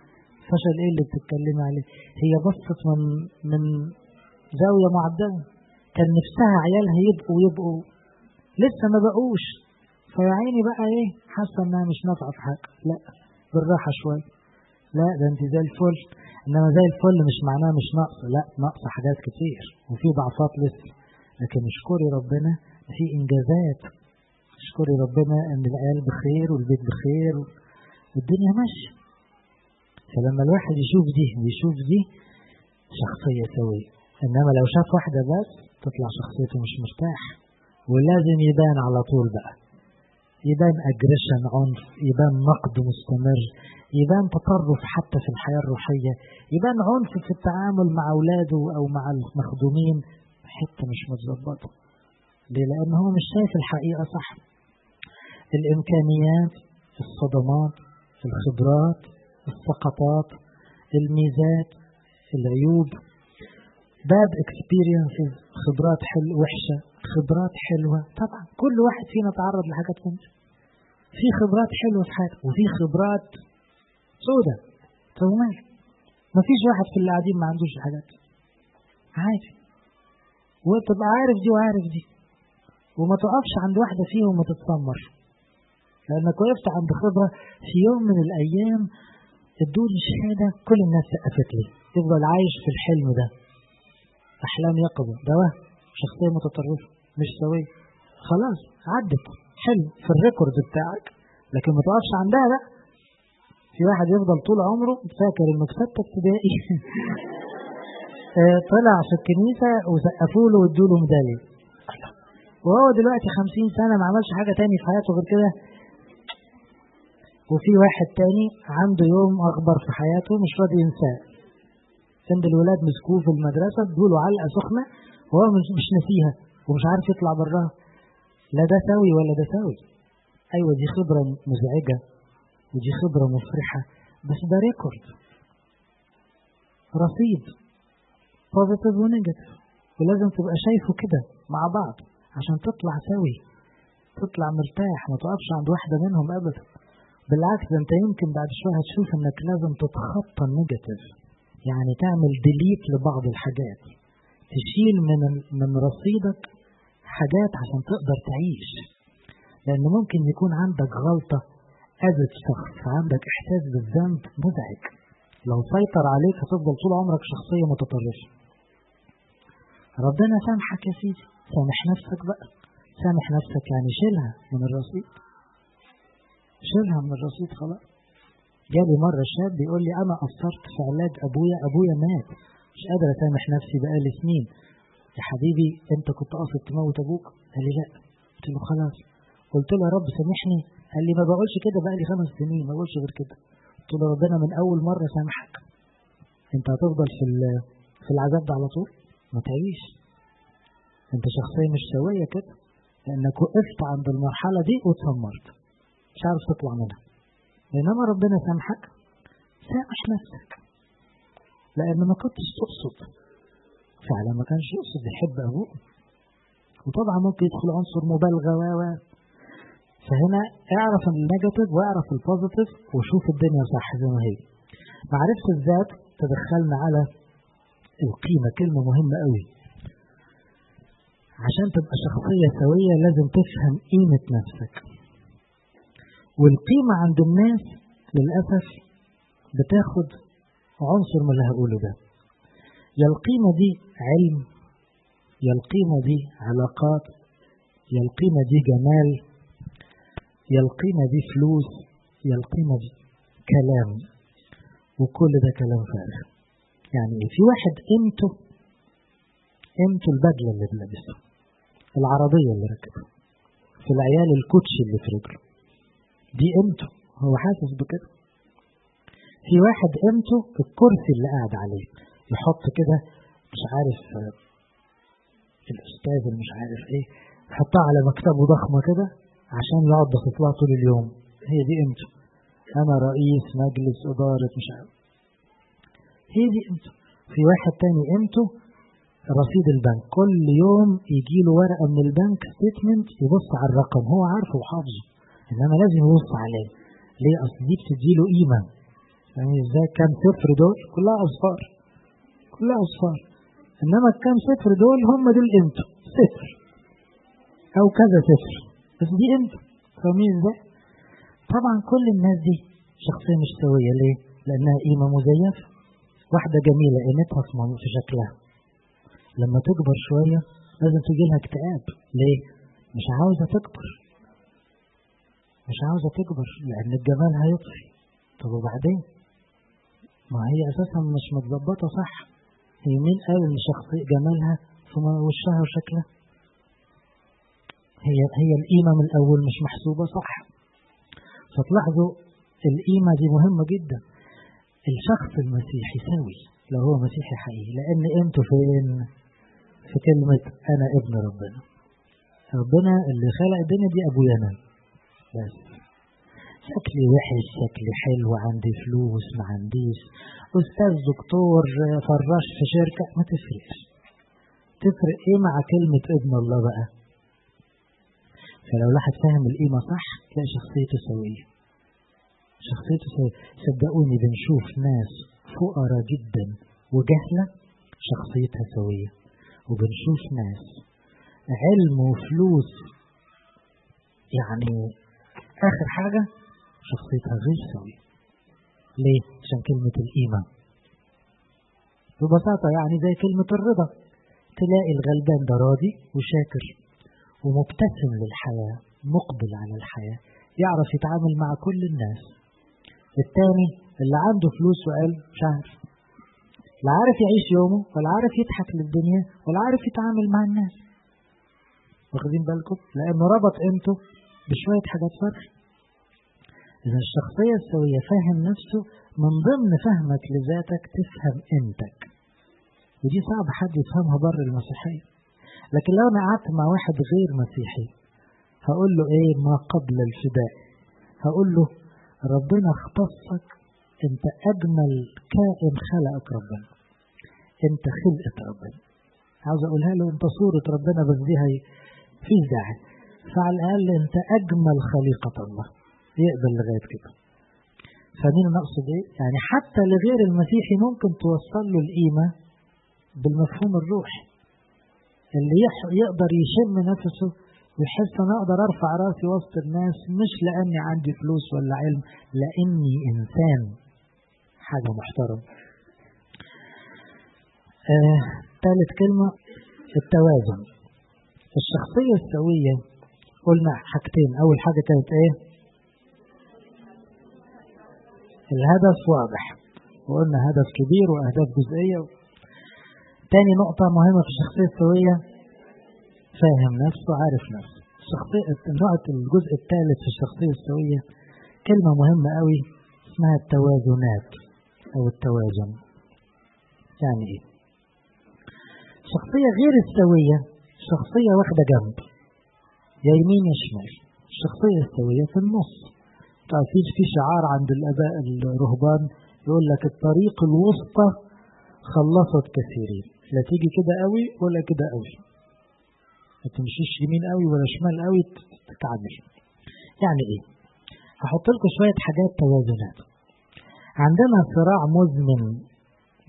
فشل إيه اللي بتتكلمي عليه؟ هي بصت من من زاوية معدله كان نفسها عيالها يبقوا يبقوا. لسه ما بقوش. فيا عيني بقى إيه؟ حاسة إنها مش نافعة في حاجة. لا بالراحة شوية. لا ده أنت زي الفل. إنما زي الفل مش معناه مش ناقصة. لا ناقصة حاجات كتير. وفي ضعفات لسه. لكن اشكري ربنا في إنجازات. اشكري ربنا أن العيال بخير والبيت بخير. والدنيا ماشية. فلما الواحد يشوف دي ويشوف دي شخصية سوية. إنما لو شاف واحدة بس تطلع شخصيته مش مرتاح. ولازم يبان على طول بقى. يبان اجريشن عنف يبان نقد مستمر. يبان تطرف حتى في الحياة الروحية. يبان عنف في التعامل مع أولاده أو مع المخدومين. حتة مش متظبطة. ليه؟ لأن هو مش شايف الحقيقة صح. الإمكانيات، الصدمات، الخبرات، السقطات، الميزات، العيوب، bad experiences، خبرات حل وحشة، خبرات حلوة، طبعا كل واحد فينا تعرض لحاجات من في خبرات حلوة في حياته وفي خبرات سودة طب مالك؟ مفيش واحد في اللي قاعدين ما عندوش حاجات عادي وتبقى عارف دي وعارف دي وما تقفش عند واحدة فيهم وتتسمر لأنك وقفت عند خبرة في يوم من الأيام ادوني شهادة كل الناس سقفت لي. يفضل عايش في الحلم ده. أحلام يقظة. ده وهم شخصية متطرفة. مش سوية. خلاص عدت. حلو في الريكورد بتاعك. لكن ما تقفش عندها لأ. في واحد يفضل طول عمره فاكر إنه في ستة ابتدائي (laughs) طلع في الكنيسة وسقفوا له وادوا له ميدالية. وهو دلوقتي خمسين سنة ما عملش حاجة تاني في حياته غير كده. وفي واحد تاني عنده يوم أخبر في حياته مش راضي ينساه. عند الولاد مسكوه في المدرسة ادوله علقة سخنة وهو مش, مش نسيها ومش عارف يطلع براها لا ده سوي ولا ده سوي. أيوة دي خبرة مزعجة ودي خبرة مفرحة بس ده record. رصيد positive و negative ولازم تبقى شايفه كده مع بعض. عشان تطلع سوي. تطلع مرتاح ما تقفش عند واحدة منهم أبدا. بالعكس أنت يمكن بعد شوية هتشوف إنك لازم تتخطى ال negative. يعني تعمل delete لبعض الحاجات. تشيل من من رصيدك حاجات عشان تقدر تعيش. لأن ممكن يكون عندك غلطة أذت شخص عندك إحساس بالذنب مزعج. لو سيطر عليك هتفضل طول عمرك شخصية متطرفة. ربنا سامحك يا سيدي. سامح نفسك بقى. سامح نفسك يعني شيلها من الرصيد. شيلها من الرصيد خلاص. جالي مرة شاب بيقول لي أنا قصرت في علاج أبويا أبويا مات. مش قادر أسامح نفسي بقالي سنين. يا حبيبي أنت كنت قاصد تموت أبوك؟ قال لي لا. قلت له خلاص. قلت له يا رب سامحني. قال لي ما بقولش كده بقالي خمس سنين ما بقولش غير كده. قلت له ربنا من أول مرة سامحك. أنت هتفضل في في العذاب ده على طول؟ ما تعيش. أنت شخصية مش سوية كده لأنك وقفت عند المرحلة دي واتسمرت مش عارف تطلع منها. بينما ربنا سامحك سامح نفسك. لأن ما كنتش تقصد. فعلا ما كانش يقصد يحب أبوه. وطبعا ممكن يدخل عنصر مبالغة و. فهنا اعرف ال negative واعرف ال positive وشوف الدنيا صح زي ما هي. معرفة الذات تدخلنا على القيمة كلمة مهمة قوي. عشان تبقى شخصية سوية لازم تفهم قيمة نفسك. والقيمة عند الناس للأسف بتاخد عنصر من اللي هقوله ده. يا القيمة دي علم يا القيمة دي علاقات يا القيمة دي جمال يا القيمة دي فلوس يا القيمة دي كلام. وكل ده كلام فارغ. يعني إيه؟ في واحد قيمته قيمته البدلة اللي بلبسها العربية اللي ركبها. في العيال الكوتشي اللي في رجله. دي قيمته. هو حاسس بكده. في واحد قيمته الكرسي اللي قاعد عليه. يحط كده مش عارف الأستاذ اللي مش عارف إيه يحطها على مكتبه ضخمة كده عشان يقعد باصص لها طول اليوم. هي دي قيمته. أنا رئيس مجلس إدارة مش عارف. هي دي قيمته. في واحد تاني قيمته رصيد البنك. كل يوم يجي له ورقة من البنك ستيتمنت يبص على الرقم. هو عارفه وحافظه. إنما لازم يبص عليه. ليه؟ أصل دي بتدي له قيمة. يعني إزاي؟ كام صفر دول؟ كلها أصفار. كلها أصفار. إنما الكام صفر دول هم دول قيمته. صفر. أو كذا صفر. بس دي قيمته. فاهمين إزاي؟ طبعا كل الناس دي شخصية مش سوية. ليه؟ لأنها قيمة مزيفة. واحدة جميلة قيمتها في شكلها. لما تكبر شوية لازم تجي لها اكتئاب ليه؟ مش عاوزة تكبر مش عاوزة تكبر لأن الجمال هيطفي طب وبعدين؟ ما هي أساسا مش متظبطة صح هي مين قال إن شخصيه جمالها في وشها وشكلها؟ هي هي القيمة من الأول مش محسوبة صح فتلاحظوا القيمة دي مهمة جدا الشخص المسيحي سوي لو هو مسيحي حقيقي لأن قيمته فين؟ في كلمه أنا ابن ربنا. ربنا اللي خلق الدنيا دي ابويا أنا بس. شكلي وحش شكلي حلو عندي فلوس ما عنديش. أستاذ دكتور فراش في شركة. ما تفرقش. تفرق إيه مع كلمة ابن الله بقى؟ فلو الواحد فاهم القيمة صح تلاقي شخصيته سوية. شخصيته سوية. صدقوني بنشوف ناس فقراء جدا وجهلة شخصيتها سوية. وبنشوف ناس. علم وفلوس. يعني آخر حاجة شخصيتها غير سوية ليه؟ عشان كلمة القيمة ببساطة يعني زي كلمة الرضا. تلاقي الغلبان ده راضي وشاكر ومبتسم للحياة مقبل على الحياة يعرف يتعامل مع كل الناس. التاني اللي عنده فلوس وقال مش عارف لا عارف يعيش يومه ولا عارف يضحك للدنيا ولا عارف يتعامل مع الناس. واخدين بالكم؟ لأنه ربط قيمته بشوية حاجات فرق إذا الشخصية السوية فاهم نفسه من ضمن فهمك لذاتك تفهم قيمتك. ودي صعب حد يفهمها بره المسيحية. لكن لو أنا قعدت مع واحد غير مسيحي هقول له إيه ما قبل الفداء؟ هقول له ربنا اختصك أنت أجمل كائن خلقك ربنا. أنت خلقة ربنا. عاوز أقولها له أنت صورة ربنا بس دي هي في داعي. فعلى الأقل أنت أجمل خليقة الله. يقبل لغاية كده. فمين نقصد إيه؟ يعني حتى لغير المسيحي ممكن توصل له القيمة بالمفهوم الروحي. اللي يقدر يشم نفسه ويحس أنا أقدر أرفع رأسي وسط الناس مش لأني عندي فلوس ولا علم لأني إنسان. حاجة محترم آه، ثالث كلمة التوازن. الشخصية السوية قلنا حاجتين. أول حاجة كانت إيه؟ الهدف واضح. وقلنا هدف كبير وأهداف جزئية. تاني نقطة مهمة في الشخصية السوية فاهم نفسه عارف نفسه. الشخصية النقطة الجزء الثالث في الشخصية السوية كلمة مهمة قوي اسمها التوازنات. أو التوازن. يعني إيه؟ شخصية غير السوية شخصية واخدة جنب. يا يمين يا شمال. الشخصية السوية في النص. تعرفين في شعار عند الآباء الرهبان يقول لك الطريق الوسطى خلصت كثيرين. لا تيجي كده قوي ولا كده قوي. ما تمشيش يمين قوي ولا شمال قوي تتعامل. يعني إيه؟ هحط لكم شوية حاجات توازنات. عندنا صراع مزمن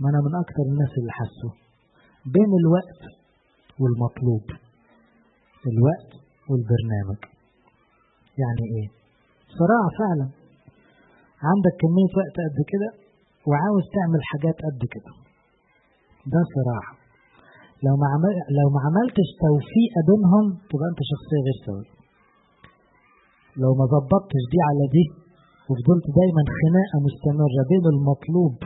ما أنا من أكثر الناس اللي حسوا بين الوقت والمطلوب الوقت والبرنامج. يعني إيه؟ صراع فعلا. عندك كمية وقت قد كده وعاوز تعمل حاجات قد كده. ده صراع. لو ما عمل لو ما عملتش توفيقة بينهم تبقى أنت شخصية غير سوية لو ما ظبطتش دي على دي وفضلت دايما خناقة مستمرة بين المطلوب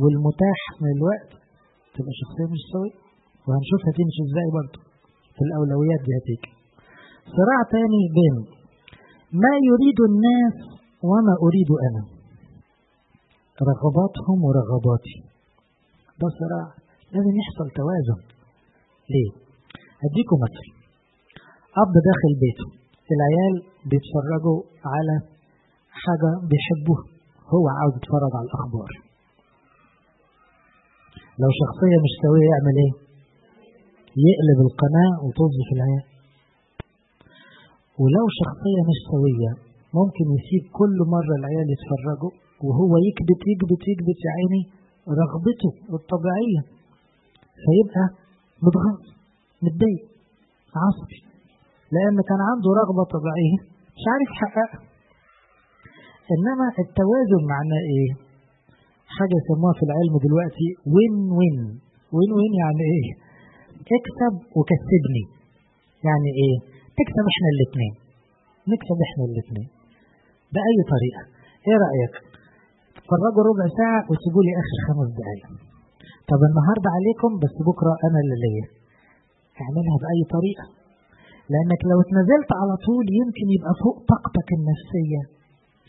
والمتاح من الوقت. تبقى شخصية مش سوية وهنشوفها تمشي إزاي برضه في الأولويات دي هتيجي. صراع تاني بين ما يريد الناس وما أريد أنا. رغباتهم ورغباتي. ده صراع لازم يحصل توازن. ليه؟ أديكم مثل. أب داخل بيته. العيال بيتفرجوا على حاجة بيحبوها هو عاوز يتفرج على الأخبار. لو شخصية مش سوية يعمل إيه؟ يقلب القناة وطز في العيال. ولو شخصية مش سوية ممكن يسيب كل مرة العيال يتفرجوا وهو يكبت يكبت يكبت يا عيني رغبته الطبيعية. فيبقى متغاظ متضايق عصبي. لأن كان عنده رغبة طبيعية مش عارف يحققها. إنما التوازن معناه إيه؟ حاجة يسموها في العلم دلوقتي وين وين وين وين يعني إيه؟ اكسب وكسبني. يعني إيه؟ تكسب إحنا الاتنين. نكسب إحنا الاتنين. بأي طريقة؟ إيه رأيك؟ تتفرجوا ربع ساعة وتسيبوا لي آخر خمس دقايق. طب النهاردة عليكم بس بكرة أنا اللي ليا. اعملها بأي طريقة؟ لأنك لو اتنزلت على طول يمكن يبقى فوق طاقتك النفسية.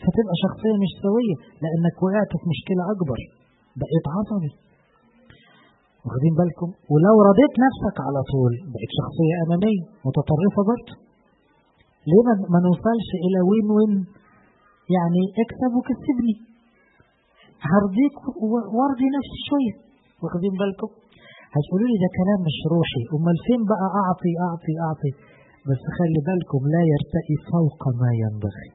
فتبقى شخصية مش سوية لأنك وقعت في مشكلة أكبر. بقيت عصبي. واخدين بالكم؟ ولو رضيت نفسك على طول بقيت شخصية أمامية متطرفة برضه. ليه ما نوصلش إلى وين وين يعني اكسب وكسبني. هرضيك وارضي نفسي شوية. واخدين بالكم؟ هتقولوا لي ده كلام مش روحي. أمال فين بقى أعطي أعطي أعطي؟ بس خلي بالكم لا يرتقي فوق ما ينبغي.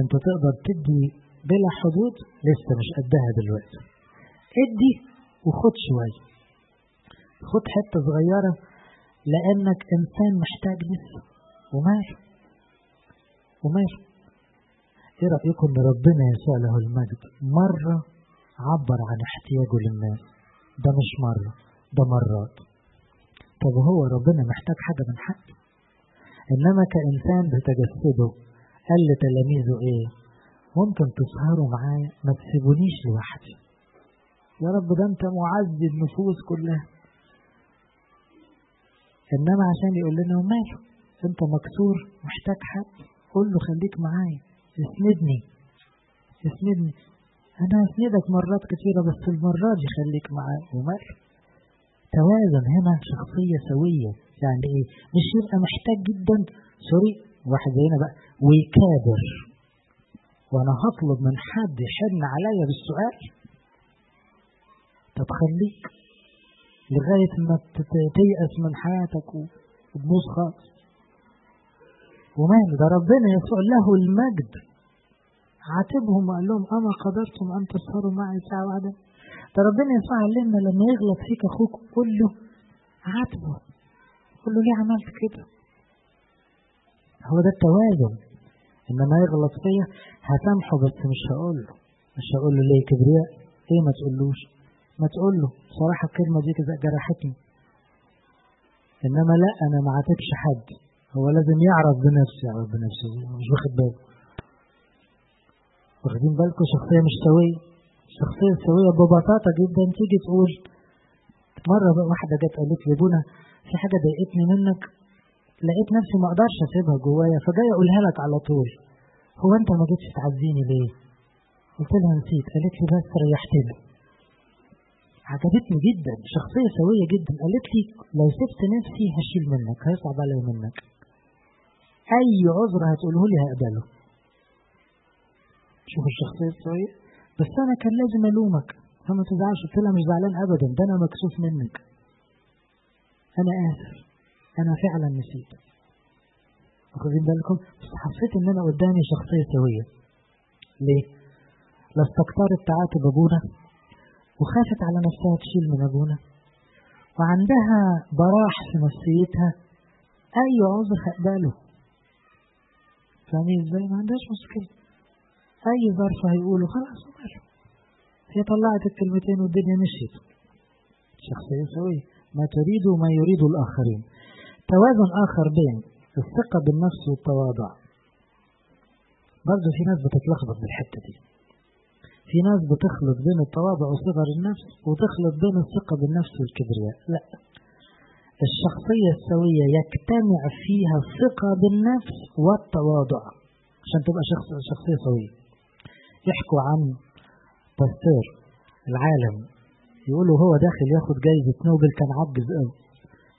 أنت تقدر تدي بلا حدود لسه مش قدها دلوقتي. ادي وخد شوية. خد حتة صغيرة لأنك إنسان محتاج لسه. وماله وماله إيه رأيكم إن ربنا يسوع له المجد؟ مرة عبر عن احتياجه للناس. ده مش مرة ده مرات. طب هو ربنا محتاج حاجة من حقه؟ إنما كإنسان بتجسده قال لتلاميذه إيه؟ ممكن تسهروا معايا؟ ما تسيبونيش لوحدي. يا رب ده أنت معزي النفوس كلها. إنما عشان يقول لنا ماله أنت مكسور محتاج حد؟ قول له خليك معايا اسندني. اسندني؟ أنا أسندك مرات كثيرة بس المرة دي خليك معايا. وماله توازن هنا شخصية سوية يعني إيه؟ مش يبقى محتاج جدا؟ sorry. واحد زينا بقى ويكابر. وأنا هطلب من حد يحن عليا بالسؤال؟ طب خليك لغاية ما تيأس من حياتك وتبوظ خالص. ومال ده ربنا يسوع له المجد. عاتبهم وقال لهم أما قدرتم أن تسهروا معي ساعة واحدة؟ ده ربنا يسوع علمنا لما يغلط فيك أخوك قول له عاتبه. قول له ليه عملت كده؟ هو ده التوازن. إنما يغلط فيا هسامحه بس مش هقول له مش هقول له ليه كبرياء؟ إيه ما تقولوش؟ ما تقول له صراحة الكلمة دي كده جرحتني إنما لا أنا ما عاتبش حد. هو لازم يعرف بنفسه. يعرف بنفسه. مش واخد باله. واخدين بالكم؟ شخصية مش سوية. الشخصية السوية ببساطة جدا. تيجي تقول مرة واحدة جت قالت لي بونا في حاجة ضايقتني منك. لقيت نفسي ما أقدرش أسيبها جوايا فجاي أقولها لك على طول. هو أنت ما جيتش تعزيني ليه؟ قلت لها نسيت. قالت لي بس ريحتني. عجبتني جدا شخصية سوية جدا. قالت لي لو سبت نفسي هشيل منك هيصعب علي منك. أي عذر هتقوله لي هقبله. شوف الشخصية السوية. بس أنا كان لازم ألومك. فما تزعلش. قلت لها مش زعلان أبدا ده أنا مكسوف منك. أنا آسف. أنا فعلا نسيت. واخدين بالكم بس حسيت إن أنا قدامي شخصية سوية. ليه؟ لا استكترت تعاتب أبونا وخافت على نفسها تشيل من أبونا. وعندها براح في نفسيتها أي عذر هقبله. فاهمين إزاي؟ ما عندهاش مشكلة. أي ظرف هيقوله خلاص ماله هي طلعت الكلمتين والدنيا مشيت. شخصية سوية. ما تريد وما يريد الآخرين. توازن آخر بين الثقة بالنفس والتواضع. برضه في ناس بتتلخبط بالحتة دي. في ناس بتخلط بين التواضع وصغر النفس وتخلط بين الثقة بالنفس والكبرياء. لا. الشخصية السوية يجتمع فيها الثقة بالنفس والتواضع. عشان تبقى شخص شخصية سوية. يحكوا عن باستور العالم. يقولوا هو داخل ياخد جايزة نوبل كان عجز قوي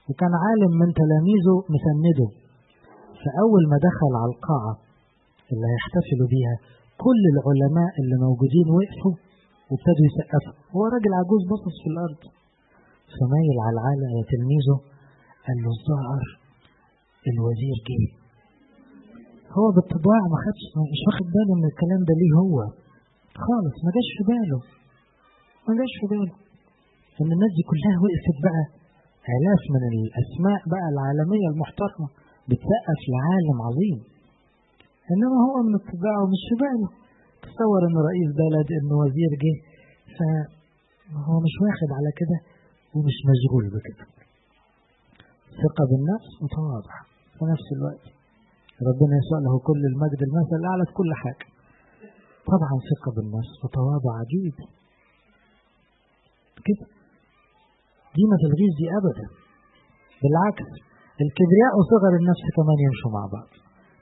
وكان عالم من تلاميذه مسنده. فأول ما دخل على القاعة اللي هيحتفلوا بيها كل العلماء اللي موجودين وقفوا وابتدوا يسقفوا. هو راجل عجوز باصص في الأرض. فمايل على العالم يا تلميذه قال له الظاهر الوزير جه. هو بالطباع ما خدش مش واخد باله من الكلام ده ليه هو. خالص ما جاش في باله. ما جاش في باله. إن الناس دي كلها وقفت بقى. آلاف من الأسماء بقى العالمية المحترمة بتسقف لعالم عظيم. إنما هو من اتباعه مش في باله تصور إنه رئيس بلد إنه وزير جه فهو مش واخد على كده ومش مشغول بكده. ثقة بالنفس وتواضع في نفس الوقت. ربنا يسوع له كل المجد المثل الأعلى في كل حاجة. طبعا ثقة بالنفس وتواضع عجيب كده. دي ما تلغيش دي أبدا. بالعكس الكبرياء وصغر النفس كمان يمشوا مع بعض.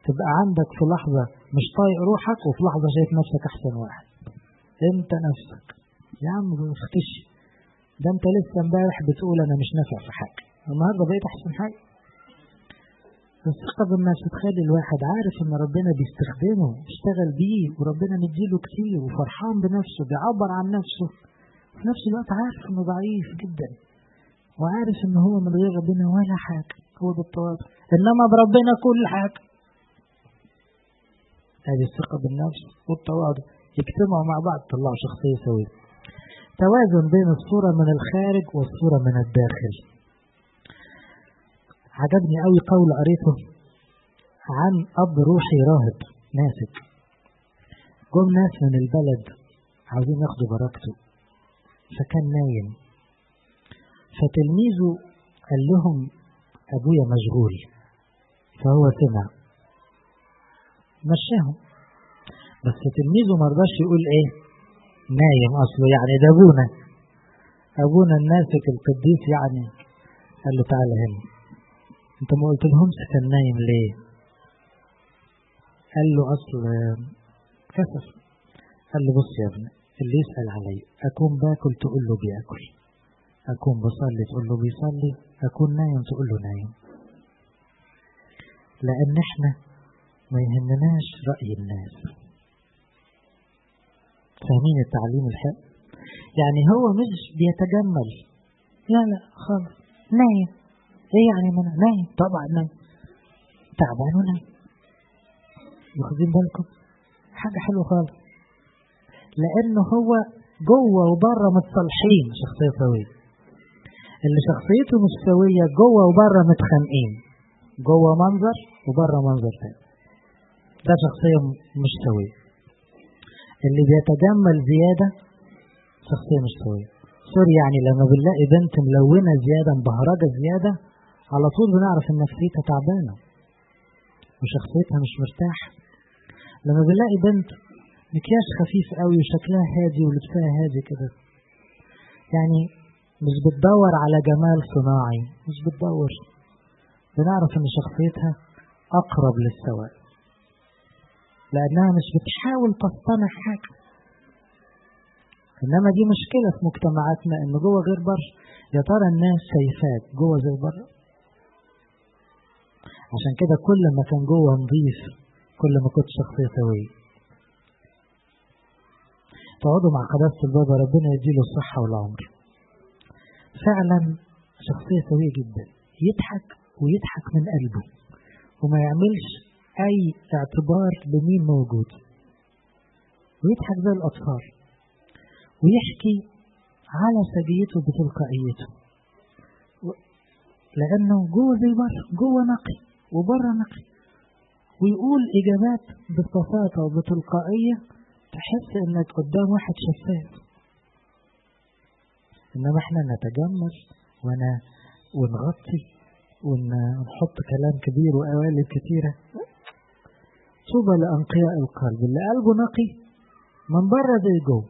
تبقى عندك في لحظة مش طايق روحك وفي لحظة شايف نفسك أحسن واحد. أنت نفسك. يا عم اختش. ده أنت لسه امبارح بتقول أنا مش نافع في حاجة. النهارده بقيت أحسن حاجة. الثقة بالنفس تخلي الواحد عارف إن ربنا بيستخدمه يشتغل بيه وربنا مديله كتير وفرحان بنفسه بيعبر عن نفسه. في نفس الوقت عارف إنه ضعيف جدا. وعارف ان هو من غير ربنا ولا حاجة. هو بالتواضع إنما بربنا كل حاجة. هذه الثقة بالنفس والتواضع. يجتمعوا مع بعض طلعوا شخصية سوية. توازن بين الصورة من الخارج والصورة من الداخل. عجبني قوي قول قريته عن أب روحي راهب ناسك. جم ناس من البلد عاوزين ياخدوا بركته. فكان نايم. فتلميذه قال لهم أبويا مشغول فهو سمع. مشاهم بس تلميذه مرضاش يقول إيه؟ نايم أصله يعني ده أبونا. أبونا الناسك القديس يعني. قال له تعالى هنا. أنت ما قلت لهمش كان نايم ليه؟ قال له أصل كسف قال له بص يا ابني اللي يسأل علي أكون باكل تقول له بياكل. أكون بصلي تقول له بيصلي أكون نايم تقول له نايم. لأن إحنا ما يهمناش رأي الناس. فاهمين التعليم الحلو يعني هو مش بيتجمل. لا لا خالص. نايم. إيه يعني من نايم. طبعا نايم. تعبان ونايم. واخدين بالكم؟ حاجة حلوة خالص. لأنه هو جوه وبره متصالحين شخصية سوية. اللي شخصيته مش سوية جوه وبره متخانقين. جوه منظر وبره منظر تاني. ده شخصية مش سوية. اللي بيتجمل زيادة شخصية مش سوية. سوري يعني لما بنلاقي بنت ملونة زيادة مبهرجة زيادة على طول بنعرف إن نفسيتها تعبانة. وشخصيتها مش مرتاحة. لما بنلاقي بنت مكياج خفيف قوي وشكلها هادي ولبسها هادي كده. يعني مش بتدور على جمال صناعي مش بتدور. بنعرف إن شخصيتها أقرب للسواء. لأنها مش بتحاول تصطنع حاجة. إنما دي مشكلة في مجتمعاتنا إن جوه غير بره يا ترى الناس شايفاك جوه زي بره عشان كده كل ما كان جوه نظيف كل ما كنت شخصية سوية. تقعدوا مع قداسة البابا ربنا يديله الصحة والعمر. فعلا شخصية سوية جدا. يضحك ويضحك من قلبه. وما يعملش أي اعتبار لمين موجود. ويضحك زي الأطفال. ويحكي على سجيته بتلقائيته. لأنه جوه زي بره جوه نقي وبره نقي. ويقول إجابات ببساطة وبتلقائية تحس إنك قدام واحد شفاف. إنما إحنا نتجمل ون... ونغطي ونحط كلام كبير وقوالب كثيرة. طوبى لأنقياء القلب اللي قلبه نقي من بره زي جوه.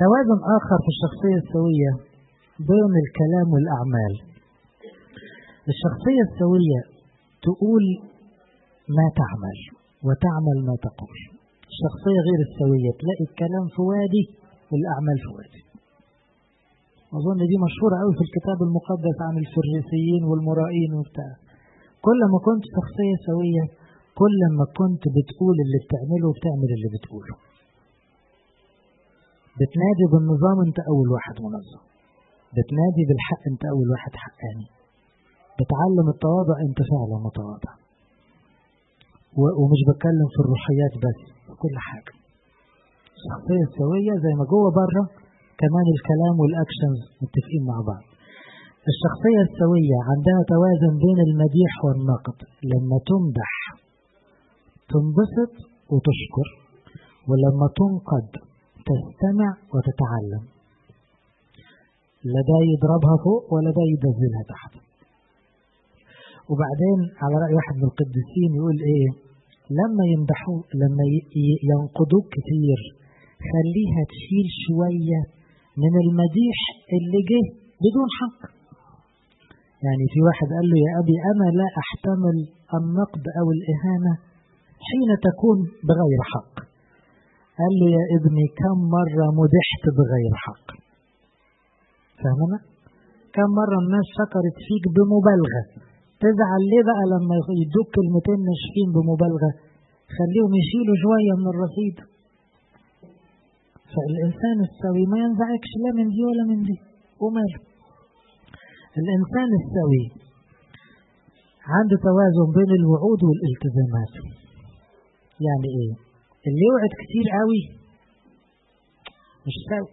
توازن آخر في الشخصية السوية بين الكلام والأعمال. الشخصية السوية تقول ما تعمل وتعمل ما تقول. الشخصية غير السوية تلاقي الكلام في وادي والأعمال في وادي أظن دي مشهورة قوي في الكتاب المقدس عن الفريسيين والمرائين وبتاع. كل ما كنت شخصية سوية كل ما كنت بتقول اللي بتعمله وبتعمل اللي بتقوله. بتنادي بالنظام أنت أول واحد منظم. بتنادي بالحق أنت أول واحد حقاني. بتعلم التواضع أنت فعلا متواضع. ومش بتكلم في الروحيات بس في كل حاجة. الشخصية السوية زي ما جوه بره كمان الكلام والاكشنز متفقين مع بعض. الشخصية السوية عندها توازن بين المديح والنقد. لما تمدح تنبسط وتشكر. ولما تنقد تستمع وتتعلم. لا ده يضربها فوق ولا ده ينزلها تحت. وبعدين على رأي واحد من القديسين يقول إيه؟ لما يمدحوا لما ينقدوك كتير خليها تشيل شوية من المديح اللي جه بدون حق. يعني في واحد قال له يا أبي أنا لا أحتمل النقد أو الإهانة حين تكون بغير حق. قال له يا ابني كم مرة مدحت بغير حق؟ فاهمنا؟ كم مرة الناس شكرت فيك بمبالغة؟ تزعل ليه بقى لما يدوك كلمتين ناشفين بمبالغة؟ خليهم يشيلوا شوية من الرصيد. فالإنسان السوي ما ينزعجش لا من دي ولا من دي. وماله الإنسان السوي عنده توازن بين الوعود والالتزامات. يعني إيه؟ اللي يوعد كتير قوي مش سوي.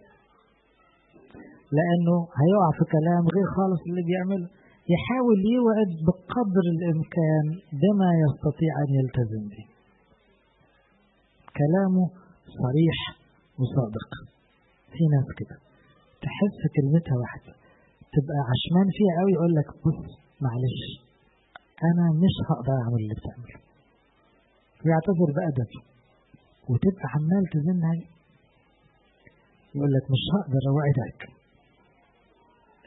لأنه هيقع في كلام غير خالص اللي بيعمله. يحاول يوعد بقدر الإمكان بما يستطيع أن يلتزم به. كلامه صريح. وصادق في ناس كده. تحس كلمتها واحدة. تبقى عشمان فيها قوي يقول لك بص معلش أنا مش هقدر أعمل اللي بتعمله. يعتذر بأدب وتبقى عمال تزن يقول لك مش هقدر أوعدك.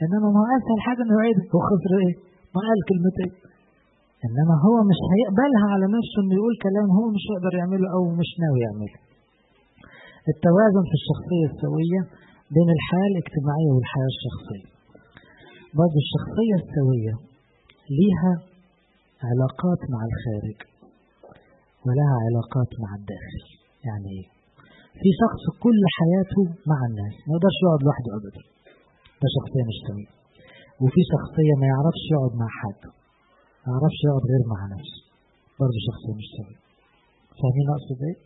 إنما ما هو أسهل حاجة إنه يوعدك. هو خسر إيه؟ ما قال كلمتين إنما هو مش هيقبلها على نفسه إنه يقول كلام هو مش هيقدر يعمله أو مش ناوي يعمله. التوازن في الشخصية السوية بين الحياة الاجتماعية والحياة الشخصية. برضه الشخصية السوية ليها علاقات مع الخارج ولها علاقات مع الداخل. يعني إيه؟ في شخص كل حياته مع الناس ما يقدرش يقعد لوحده ابدا. ده شخصية مش سوية. وفي شخصية ما يعرفش يقعد مع حد ما يعرفش يقعد غير مع نفسه. برضه شخصية مش سوية. فاهمين أقصد إيه؟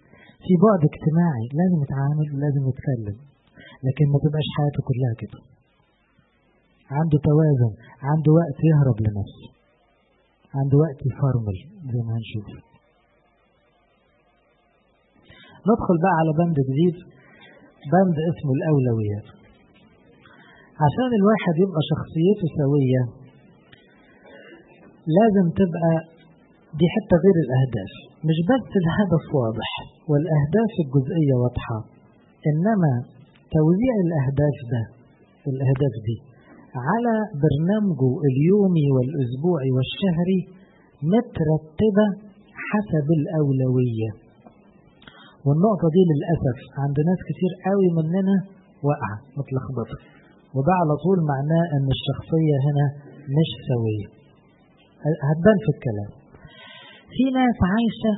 في بعد اجتماعي لازم يتعامل ولازم يتكلم لكن ما تبقاش حياته كلها كده. عنده توازن عنده وقت يهرب لنفسه. عنده وقت يفرمل زي ما هنشوف. ندخل بقى على بند جديد بند اسمه الأولويات. عشان الواحد يبقى شخصيته سوية لازم تبقى دي حتى غير الأهداف. مش بس الهدف واضح والأهداف الجزئية واضحة إنما توزيع الأهداف ده الأهداف دي على برنامجه اليومي والأسبوعي والشهري مترتبة حسب الأولوية. والنقطة دي للأسف عند ناس كتير قوي مننا واقعة متلخبطة وده على طول معناه أن الشخصية هنا مش سوية. هتبان في الكلام. في ناس عايشة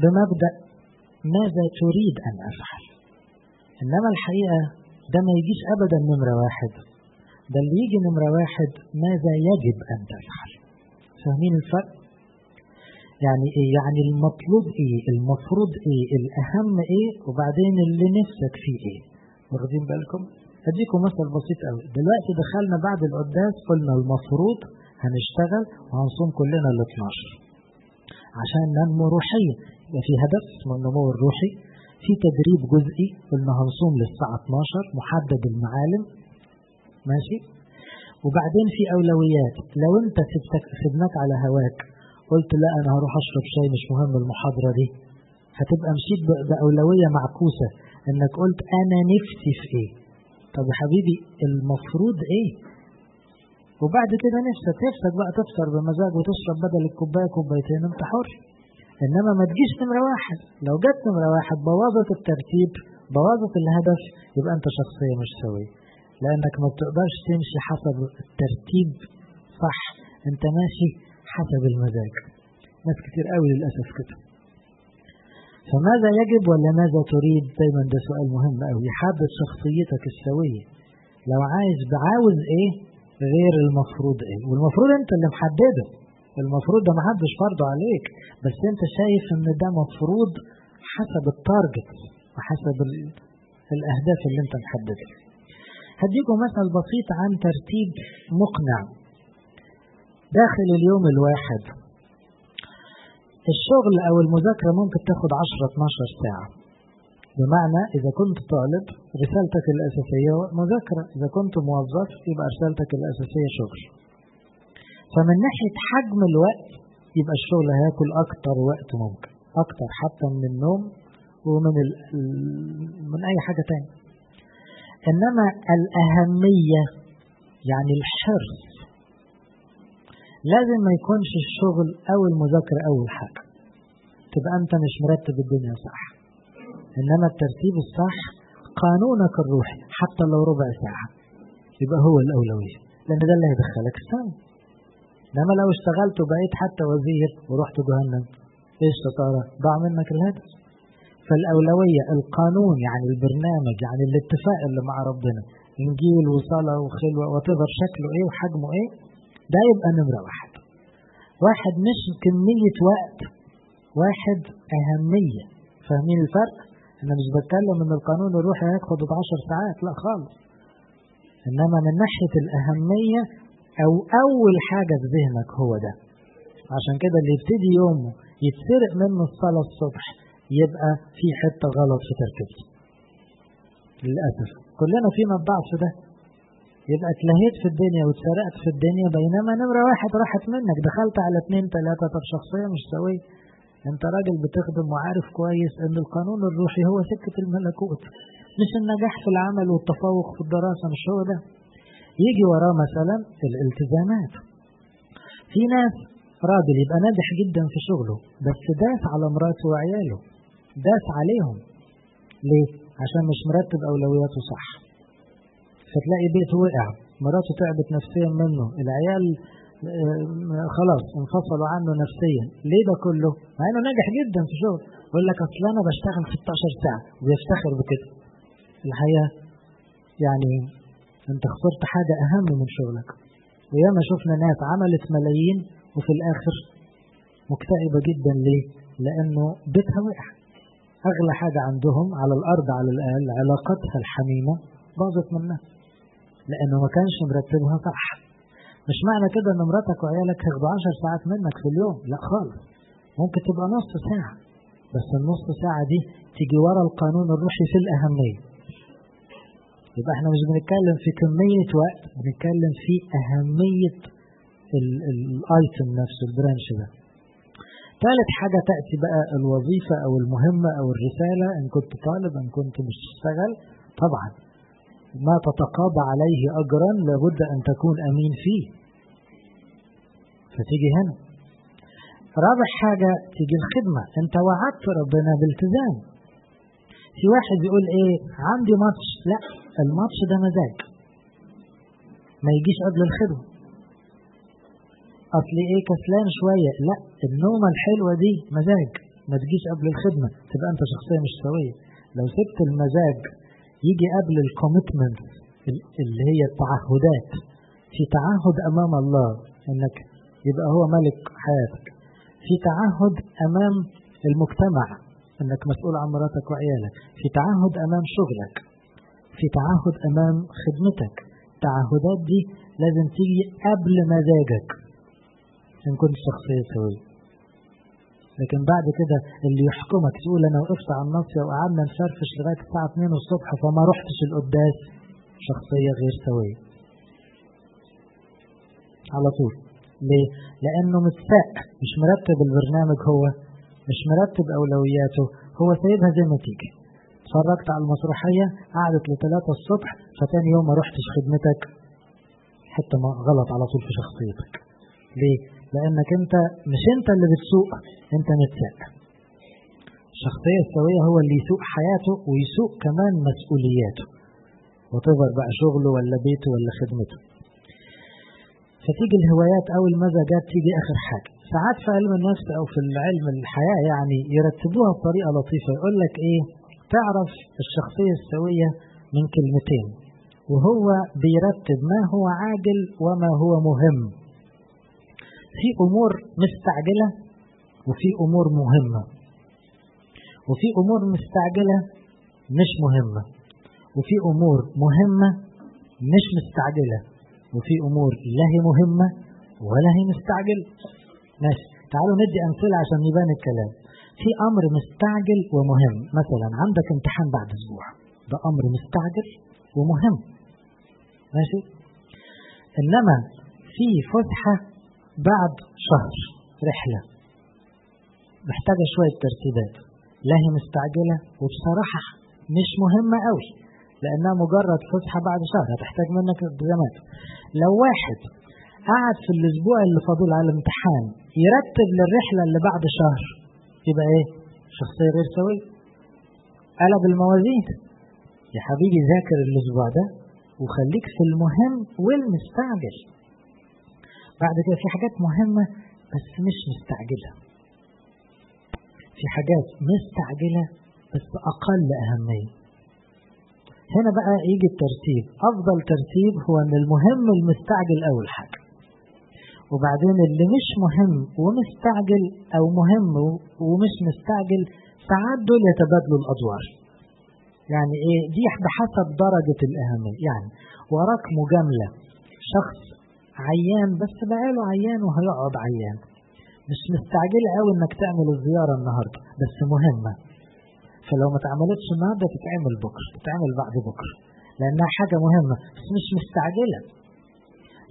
بمبدأ ماذا تريد أن أفعل إنما الحقيقة ده ما يجيش أبدا نمرة واحد ده اللي يجي نمرة واحد ماذا يجب أن تفعل فاهمين الفرق؟ يعني إيه؟ يعني المطلوب إيه؟ المفروض إيه؟ الأهم إيه؟ وبعدين اللي نفسك فيه إيه؟ واخدين بالكم؟ أديكم مثل بسيط قوي دلوقتي دخلنا بعد القداس قلنا المفروض هنشتغل وهنصوم كلنا ال 12 عشان ننمو روحيا يبقى في هدف اسمه النمو الروحي. في تدريب جزئي قلنا هنصوم للساعة 12 محدد المعالم. ماشي؟ وبعدين في أولويات. لو أنت سبتك سبناك على هواك قلت لا أنا هروح أشرب شاي مش مهم المحاضرة دي. هتبقى مشيت بأولوية معكوسة. إنك قلت أنا نفسي في إيه؟ طب يا حبيبي المفروض إيه؟ وبعد كده نفسك نفسك بقى تفطر بمزاج وتشرب بدل الكوباية كوبايتين أنت حر. إنما ما تجيش نمرة واحد. لو جت نمرة واحد بوظت الترتيب بوظت الهدف يبقى أنت شخصية مش سوية. لأنك ما بتقدرش تمشي حسب الترتيب صح. أنت ماشي حسب المزاج. ناس كتير قوي للأسف كده. فماذا يجب ولا ماذا تريد؟ دايما ده سؤال مهم قوي. يحدد شخصيتك السوية. لو عايز بعاوز إيه؟ غير المفروض إيه؟ والمفروض أنت اللي محدده. المفروض ده محدش فرضه عليك. بس أنت شايف إن ده مفروض حسب التارجت وحسب الأهداف اللي أنت محددها هديكم مثل بسيط عن ترتيب مقنع. داخل اليوم الواحد. الشغل أو المذاكرة ممكن تاخد 10 12 ساعة. بمعنى إذا كنت طالب رسالتك الأساسية مذاكرة إذا كنت موظف يبقى رسالتك الأساسية شغل. فمن ناحية حجم الوقت يبقى الشغل هياكل أكتر وقت ممكن أكتر حتى من النوم ومن ال... من أي حاجة تانية إنما الأهمية يعني الحرص. لازم ما يكونش الشغل أو المذاكرة أول حاجة. تبقى أنت مش مرتب الدنيا صح. إنما الترتيب الصح قانونك الروحي حتى لو ربع ساعة. يبقى هو الأولوية. لأن ده اللي هيدخلك. السما إنما لو اشتغلت وبقيت حتى وزير ورحت جهنم إيش ترى ضاع منك الهدف. فالأولوية القانون يعني البرنامج يعني الاتفاق اللي مع ربنا. إنجيل وصلاة وخلوة وتظهر شكله إيه وحجمه إيه ده يبقى نمرة واحد. واحد مش كمية وقت واحد أهمية. فاهمين الفرق؟ أنا مش بتكلم إن القانون الروحي هياخد 12 ساعات لا خالص. إنما من ناحية الأهمية أو أول حاجة في ذهنك هو ده. عشان كده اللي يبتدي يومه يتسرق منه الصلاة الصبح يبقى في حتة غلط في تركيبته للأسف. كلنا فينا الضعف ده. يبقى اتلهيت في الدنيا واتسرقت في الدنيا بينما نمرة واحد راحت منك دخلت على اثنين ثلاثة طب شخصية مش سوية. أنت راجل بتخدم وعارف كويس إن القانون الروحي هو سكة الملكوت مش النجاح في العمل والتفوق في الدراسة مش هو ده. يجي وراه مثلا الالتزامات. في ناس راجل يبقى ناجح جدا في شغله بس داس على مراته وعياله داس عليهم. ليه؟ عشان مش مرتب أولوياته صح. فتلاقي بيته وقع مراته تعبت نفسيا منه العيال خلاص انفصلوا عنه نفسيا. ليه ده كله؟ مع إنه ناجح جدا في شغل. يقول لك أصل أنا بشتغل 16 ساعة ويفتخر بكده. الحقيقة يعني أنت خسرت حاجة أهم من شغلك. وياما شفنا ناس عملت ملايين وفي الآخر مكتئبة جدا ليه؟ لأنه بيتها وقع. أغلى حاجة عندهم على الأرض على الاقل علاقتها الحميمة باظت منها. لأنه ما كانش مرتبها صح. مش معنى كده إن مراتك وعيالك هياخدوا 10 ساعات منك في اليوم؟ لا خالص. ممكن تبقى نص ساعة. بس النص ساعة دي تيجي ورا القانون الروحي في الأهمية. يبقى إحنا مش بنتكلم في كمية وقت بنتكلم في أهمية الايتم نفسه البرانش ده. ثالث حاجة تأتي بقى الوظيفة أو المهمة أو الرسالة إن كنت طالب إن كنت مش تشتغل طبعا ما تتقاضى عليه أجرا لابد أن تكون أمين فيه. فتيجي هنا. رابع حاجة تيجي الخدمة. أنت وعدت ربنا بالتزام. في واحد يقول إيه عندي ماتش. لا الماتش ده مزاج. ما يجيش قبل الخدمة. أصل إيه كسلان شوية. لا النومة الحلوة دي مزاج. ما تجيش قبل الخدمة. تبقى أنت شخصية مش سوية. لو سبت المزاج يجي قبل ال commitment اللي هي التعهدات. في تعهد أمام الله إنك يبقى هو ملك حياتك. في تعهد أمام المجتمع إنك مسؤول عن مراتك وعيالك. في تعهد أمام شغلك. في تعهد أمام خدمتك. التعهدات دي لازم تيجي قبل مزاجك. إن كنت شخصية سوية. لكن بعد كده اللي يحكمك تقول أنا وقفت على الناصيه وقعدنا نفرفش لغاية الساعة 2 الصبح فما رحتش القداس. شخصية غير سوية. على طول. ليه؟ لأنه متساق مش مرتب البرنامج هو مش مرتب أولوياته. هو سايبها زي ما تيجي. اتفرجت على المسرحية قعدت لثلاثة الصبح فتاني يوم ما رحتش خدمتك. حتى ما غلط على طول في شخصيتك. ليه؟ لأنك أنت مش أنت اللي بتسوق أنت متساق. الشخصية السوية هو اللي يسوق حياته ويسوق كمان مسؤولياته. وتظهر بقى شغله ولا بيته ولا خدمته. فتيجي الهوايات أو المزاجات تيجي آخر حاجة. ساعات في علم النفس أو في العلم الحياة يعني يرتبوها بطريقة لطيفة. يقول لك إيه؟ تعرف الشخصية السوية من كلمتين. وهو بيرتب ما هو عاجل وما هو مهم. في أمور مستعجلة وفي أمور مهمة. وفي أمور مستعجلة مش مهمة. وفي أمور مهمة مش مستعجلة. وفي أمور لا هي مهمة ولا هي مستعجله ماشي. تعالوا ندي أمثلة عشان يبان الكلام. في أمر مستعجل ومهم. مثلا عندك امتحان بعد أسبوع. ده أمر مستعجل ومهم. ماشي؟ إنما في فسحة بعد شهر رحلة. محتاجة شوية ترتيبات. لا هي مستعجلة وبصراحة مش مهمة قوي لأنها مجرد فسحة بعد شهر هتحتاج منك التزامات. لو واحد قعد في الأسبوع اللي فاضل على الامتحان يرتب للرحلة اللي بعد شهر يبقى إيه؟ شخصية غير سوية. قلب الموازين. يا حبيبي ذاكر الأسبوع ده وخليك في المهم والمستعجل. بعد كده في حاجات مهمة بس مش مستعجلة. في حاجات مستعجلة بس أقل أهمية. هنا بقى يجي الترتيب. أفضل ترتيب هو أن المهم المستعجل أول حاجة. وبعدين اللي مش مهم ومستعجل أو مهم ومش مستعجل ساعات دول يتبادلوا الأدوار. يعني إيه؟ دي بحسب درجة الأهمية. يعني وراك مجاملة. شخص عيان بس بقاله عيان وهيقعد عيان. مش مستعجل قوي إنك تعمل الزيارة النهارده بس مهمة. فلو ما اتعملتش النهارده تتعمل بكرة تتعمل بعد بكرة لأنها حاجة مهمة بس مش مستعجلة.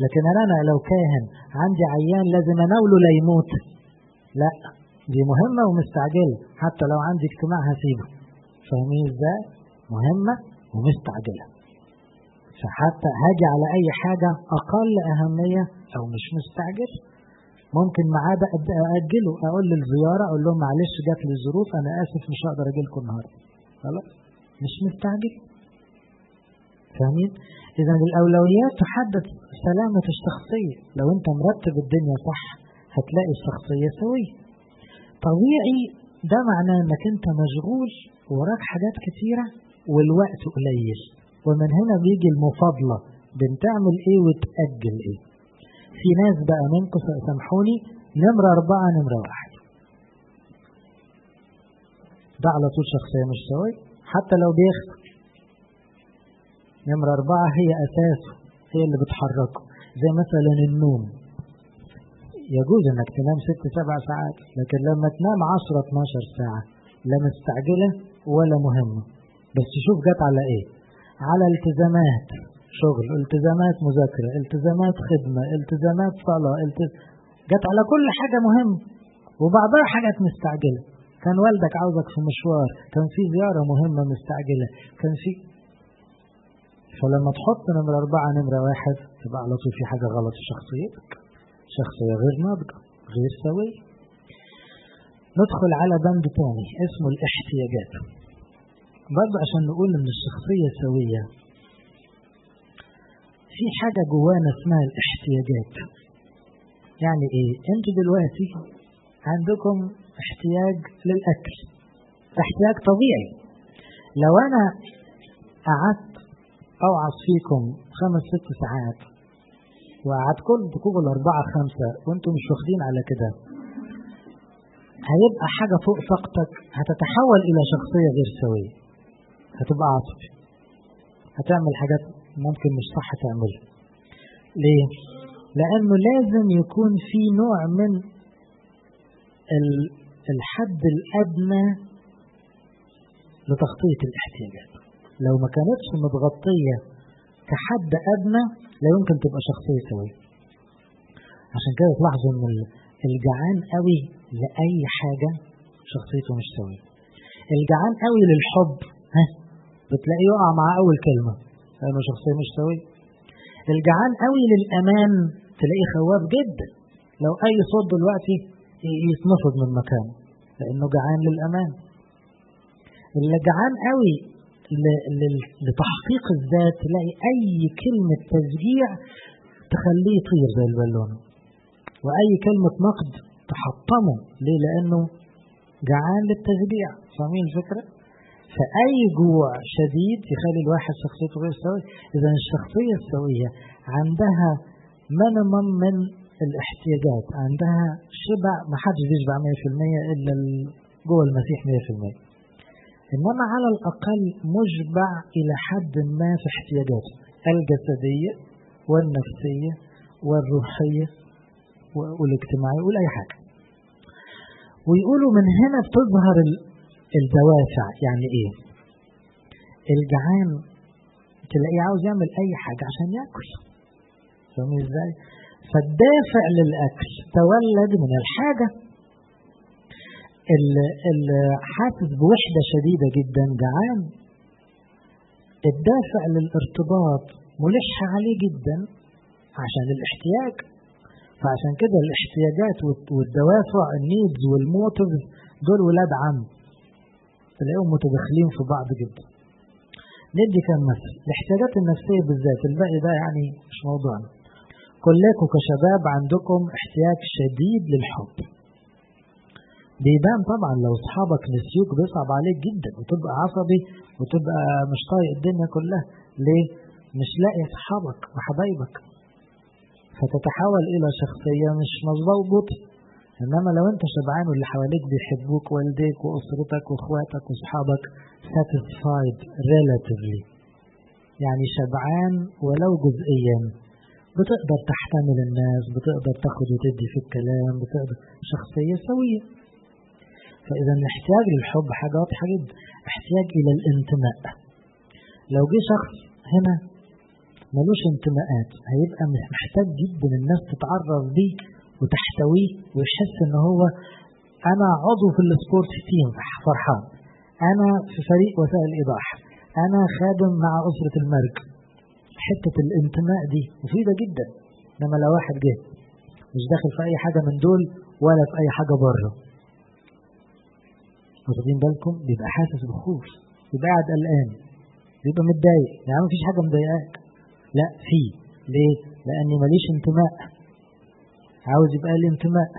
لكن أنا لو كاهن عندي عيان لازم أناوله لا يموت. لا دي مهمة ومستعجلة حتى لو عندي اجتماع هسيبه. فاهمين إزاي؟ مهمة ومستعجلة. فحتى هاجي على أي حاجة أقل أهمية أو مش مستعجل ممكن معاه اجله أقول للزيارة أقول لهم معلش جات لي ظروف أنا آسف مش هقدر أجي لكم النهارده. خلاص مش مستعجل. فاهمين؟ إذا الأولويات تحدد سلامة الشخصية. لو أنت مرتب الدنيا صح هتلاقي الشخصية سوية. طبيعي ده معناه إنك أنت مشغول وراك حاجات كتيرة والوقت قليل. ومن هنا بيجي المفاضلة بنتعمل إيه وتأجل إيه. في ناس بقى منكم سامحوني نمرة أربعة نمرة واحد. ده على طول شخصية مش سوي. حتى لو بيخطئ نمرة أربعة هي أساسه هي اللي بتحركه. زي مثلا النوم. يجوز إنك تنام ست سبع ساعات لكن لما تنام عشرة 12 ساعة لا مستعجلة ولا مهمة. بس شوف جت على إيه. على التزامات شغل التزامات مذاكرة التزامات خدمة التزامات صلاة التز... جت على كل حاجة مهمة وبعضها حاجات مستعجلة. كان والدك عاوزك في مشوار كان في زيارة مهمة مستعجلة كان في فلما تحط نمرة أربعة نمرة واحد تبقى على طول في حاجة غلط في شخصيتك. شخصية غير ناضجة غير سوية. ندخل على بند تاني اسمه الاحتياجات. برضه عشان نقول إن الشخصية سوية. في حاجة جوانا اسمها الاحتياجات. يعني إيه؟ أنتوا دلوقتي عندكم احتياج للأكل. احتياج طبيعي. لو أنا قعدت اوعظ فيكم خمس ست ساعات وقعدكم تكون الأربعة خمسة وأنتم مش واخدين على كده هيبقى حاجة فوق طاقتك هتتحول إلى شخصية غير سوية. هتبقى عصبي هتعمل حاجات ممكن مش صح تعملها. ليه؟ لأنه لازم يكون في نوع من الحد الأدنى لتغطية الاحتياجات. لو ما كانتش متغطية كحد أدنى لا يمكن تبقى شخصية سوية. عشان كده تلاحظوا إن الجعان قوي لأي حاجة شخصيته مش سوية. الجعان قوي للحب. ها؟ بتلاقيه يقع مع أول كلمة. لأنه شخصية مش سويه الجعان قوي للامان تلاقيه خواف جدا. لو أي صوت دلوقتي يتنفض من مكانه. لأنه جعان للامان اللي جعان قوي لتحقيق الذات تلاقي أي كلمة تشجيع تخليه يطير زي البالونة. وأي كلمة نقد تحطمه. ليه؟ لأنه جعان للتشجيع. فاهمين الفكرة؟ فأي جوع شديد يخلي الواحد شخصيته غير سويه إذا الشخصية السوية عندها مينيمم من الاحتياجات عندها شبع ما حدش بيشبع 100% إلا جوه المسيح 100% إنما على الأقل مشبع إلى حد ما في احتياجاته الجسدية والنفسية والروحية والاجتماعية والأي حاجة. ويقولوا من هنا بتظهر الدوافع يعني إيه؟ الجعان تلاقيه عاوز يعمل أي حاجة عشان يأكل. فاهمين إزاي؟ فالدافع للأكل تولد من الحاجة. اللي حاسس بوحدة شديدة جدا جعان. الدافع للارتباط ملح عليه جدا عشان الاحتياج. فعشان كده الاحتياجات والدوافع النيدز والموتيفز دول ولاد عم. تلاقيهم متداخلين في بعض جدا. ندي كم مثل. الاحتياجات النفسية بالذات الباقي ده يعني مش موضوعنا. كلكم كشباب عندكم احتياج شديد للحب. بيبان طبعا لو أصحابك نسيوك بيصعب عليك جدا وتبقى عصبي وتبقى مش طايق الدنيا كلها. ليه؟ مش لاقي أصحابك وحبايبك. فتتحول إلى شخصية مش مظبوطة. إنما لو أنت شبعان واللي حواليك بيحبوك والديك وأسرتك وإخواتك وأصحابك satisfied relatively. يعني شبعان ولو جزئيا. بتقدر تحتمل الناس بتقدر تاخد وتدي في الكلام بتقدر. شخصية سوية. فاذا الاحتياج للحب حاجة واضحة جدا. احتياج إلى الانتماء. لو جه شخص هنا ملوش انتماءات هيبقى محتاج جدا الناس تتعرف بيه وتحتويه ويحس إن هو أنا عضو في ال sport team فرحان. أنا في فريق وسائل الإيضاح. أنا خادم مع أسرة المرج. حتة الانتماء دي مفيدة جدا إنما لو واحد جه. مش داخل في أي حاجة من دول ولا في أي حاجة بره. واخدين بالكم؟ بيبقى حاسس بخوف. بيبقى قاعد قلقان. بيبقى متضايق. يعني مفيش حاجة مضايقاك؟ لا في ليه؟ لأني ماليش انتماء. عاوز يبقى لي انتماء.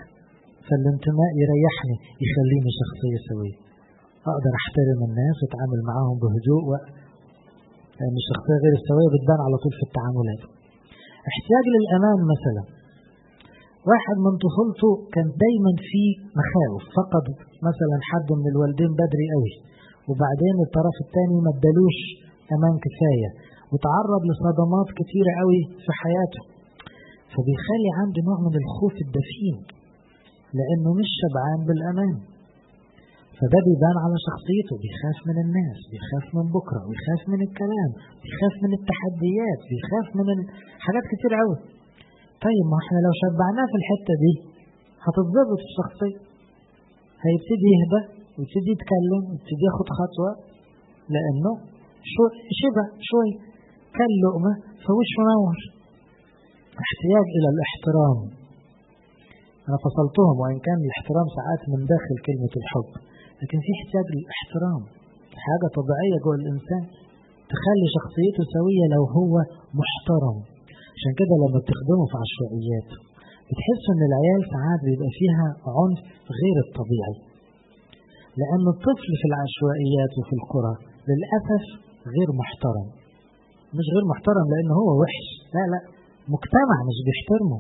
فالانتماء يريحني يخليني شخصية سوية أقدر أحترم الناس وأتعامل معاهم بهدوء و... لأن الشخصية غير السوية بتبان على طول في التعاملات. احتياج للأمان مثلا. واحد من طفولته كان دايما في مخاوف فقد مثلا حد من الوالدين بدري قوي وبعدين الطرف الثاني ما ادالوش أمان كفاية وتعرض لصدمات كتيرة قوي في حياته. فبيخلي عنده نوع من الخوف الدفين لأنه مش شبعان بالأمان. فده بيبان على شخصيته بيخاف من الناس بيخاف من بكرة بيخاف من الكلام بيخاف من التحديات بيخاف من حاجات كتير قوي طيب ما إحنا لو شبعناه في الحتة دي هتتظبط الشخصيه هيبتدي يهدى ويبتدي يتكلم ويبتدي ياخد خطوة لأنه شو شبع شوي كل لقمة فوش منور احتياج إلى الاحترام. أنا فصلتهم وإن كان الاحترام ساعات من داخل كلمة الحب لكن في احتياج للاحترام حاجة طبيعية جوه الإنسان تخلي شخصيته سوية لو هو محترم. عشان كده لما بتخدمه في عشوائيات بتحس إن العيال ساعات بيبقى فيها عنف غير الطبيعي. لأن الطفل في العشوائيات وفي القرى للأسف غير محترم. مش غير محترم لأنه هو وحش. لا لا. مجتمع مش بيحترمه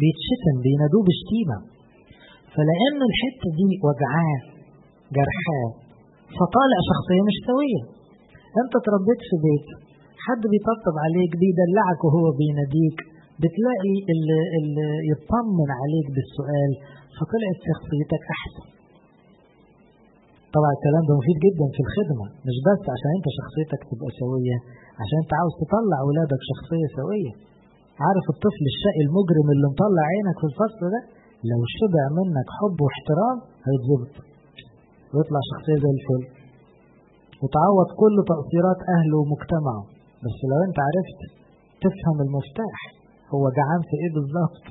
بيتشتم بينادوه بشتيمة فلأن الحتة دي وجعاه جرحاه فطالع شخصية مش سوية. أنت اتربيت في بيت حد بيطبطب عليك بيدلعك وهو بيناديك بتلاقي اللي, اللي يطمن عليك بالسؤال فطلعت شخصيتك أحسن. طبعا الكلام ده مفيد جدا في الخدمة مش بس عشان أنت شخصيتك تبقى سوية عشان أنت عاوز تطلع أولادك شخصية سوية. عارف الطفل الشقي المجرم اللي مطلع عينك في الفصل ده؟ لو شبع منك حب واحترام هيتظبط. ويطلع شخصية زي الفل. وتعوض كل تقصيرات أهله ومجتمعه. بس لو أنت عرفت تفهم المفتاح هو جعان في إيه بالظبط؟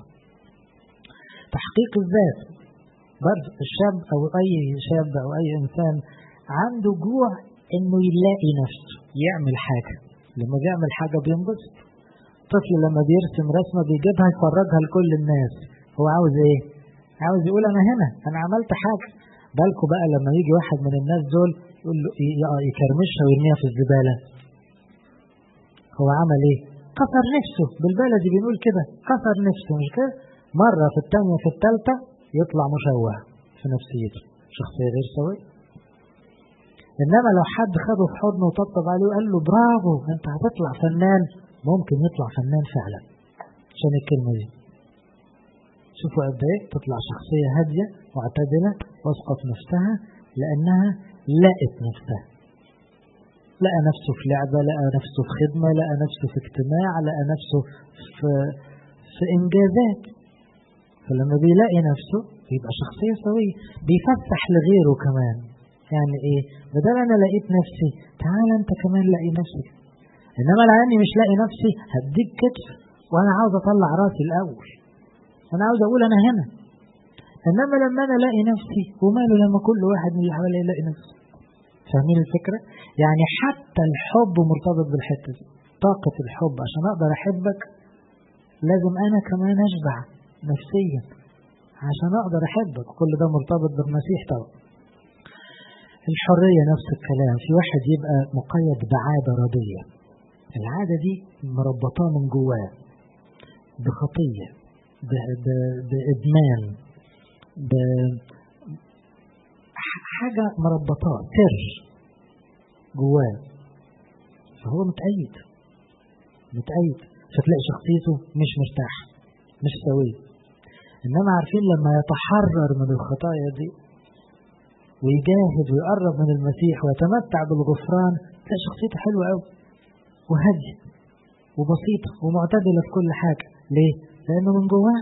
تحقيق الذات. برضه الشاب أو أي شاب أو أي إنسان عنده جوع إنه يلاقي نفسه يعمل حاجة. لما بيعمل حاجة بينبسط. طفل لما بيرسم رسمة بيجيبها يفرجها لكل الناس. هو عاوز إيه؟ عاوز يقول أنا هنا أنا عملت حاجة. بالكوا بقى لما يجي واحد من الناس دول يقول له يكرمشها ويرميها في الزبالة. هو عمل إيه؟ كسر نفسه. بالبلدي بنقول كده كسر نفسه مش كده؟ مرة في الثانية في الثالثة يطلع مشوه في نفسيته. شخصية غير سوية. إنما لو حد خده في حضنه وطبطب عليه وقال له برافو أنت هتطلع فنان. ممكن يطلع فنان فعلا. عشان الكلمة دي؟ شوفوا قد إيه تطلع شخصية هادية معتدلة واثقة في نفسها لأنها لقت نفسها. لقى نفسه في لعبة لقى نفسه في خدمة لقى نفسه في اجتماع لقى نفسه في, في إنجازات. فلما بيلاقي نفسه بيبقى شخصية سوية بيفتح لغيره كمان. يعني إيه؟ بدل أنا لقيت نفسي تعال أنت كمان لاقي نفسك. إنما لاني مش لاقي نفسي هديك كتف وأنا عاوز أطلع راسي الأول. أنا عاوز أقول أنا هنا. إنما لما أنا الاقي نفسي وماله لما كل واحد من اللي حواليا يلاقي نفسه. فاهمين الفكرة؟ يعني حتى الحب مرتبط بالحتة دي. طاقة الحب عشان أقدر أحبك لازم أنا كمان أشبع نفسيا عشان أقدر أحبك. كل ده مرتبط بالمسيح طبعا. الحرية نفس الكلام. في واحد يبقى مقيد بعادة رديه العادة دي مربطاه من جواه بخطية بإدمان حاجة مربطاه سر جواه. فهو متأيد متأيد. فتلاقي شخصيته مش مرتاح مش سوي. إنما عارفين لما يتحرر من الخطايا دي ويجاهد ويقرب من المسيح ويتمتع بالغفران تلاقي شخصيته حلوة قوي وهادية وبسيطة ومعتدلة في كل حاجة. ليه؟ لأنه من جواه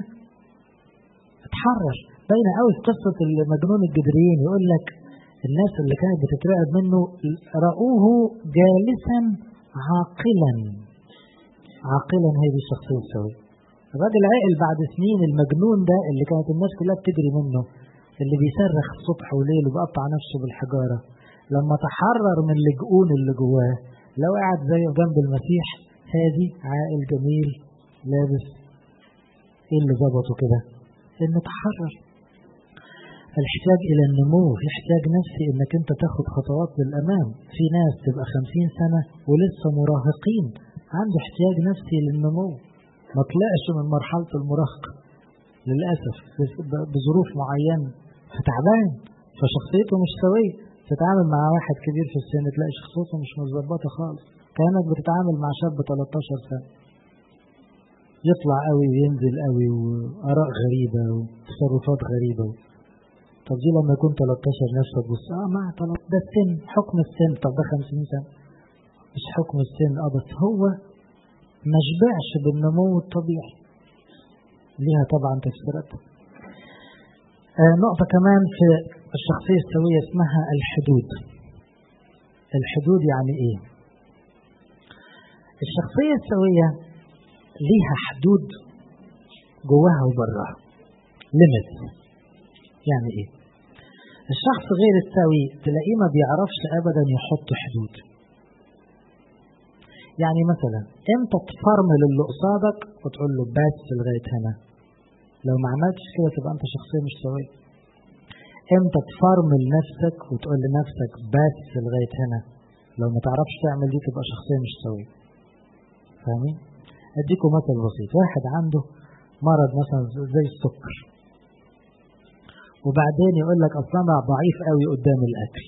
اتحرر. باينة قوي في قصة المجنون الجدريين يقول لك الناس اللي كانت بتترعب منه رأوه جالسا عاقلا. عاقلا دي الشخصية السوية الراجل عقل بعد سنين المجنون ده اللي كانت الناس كلها بتجري منه اللي بيصرخ الصبح وليل وبيقطع نفسه بالحجارة. لما تحرر من اللجؤون اللي جواه لو قعد زيه جنب المسيح هادي عاقل جميل لابس إيه اللي ظبطه كده؟ إنه تحرر. الاحتياج إلى النمو في احتياج نفسي إنك أنت تاخد خطوات للأمام. في ناس تبقى خمسين سنة ولسه مراهقين عنده احتياج نفسي للنمو. ما طلعش من مرحلة المراهقة. للأسف بظروف معينة. فتعبان فشخصيته مش سوية. تتعامل مع واحد كبير في السن تلاقي شخصيته مش مظبطة خالص. كأنك بتتعامل مع شاب 13 سنة. يطلع قوي وينزل قوي وآراء غريبة وتصرفات غريبة. طب دي لما يكون 13 نفسه تبص آه ما ده السن حكم السن. طب ده 50 سنة. مش حكم السن آه بس هو ما شبعش بالنمو الطبيعي. ليها طبعا تفسيرات آه نقطة كمان في الشخصية السوية اسمها الحدود. الحدود يعني إيه؟ الشخصية السوية ليها حدود جواها وبراها ليميت يعني إيه؟ الشخص غير السوي تلاقيه ما بيعرفش ابدا يحط حدود. يعني مثلا أنت تفرمل اللي قصادك وتقول له بس لغاية هنا. لو ما عملتش كده تبقى أنت شخصية مش سوية. إمتى تفرمل نفسك وتقول لنفسك بس لغاية هنا؟ لو ما تعرفش تعمل دي تبقى شخصية مش سوية. فاهمين؟ أديكم مثل بسيط. واحد عنده مرض مثلا زي السكر. وبعدين يقول لك أصلا ضعيف قوي قدام الأكل.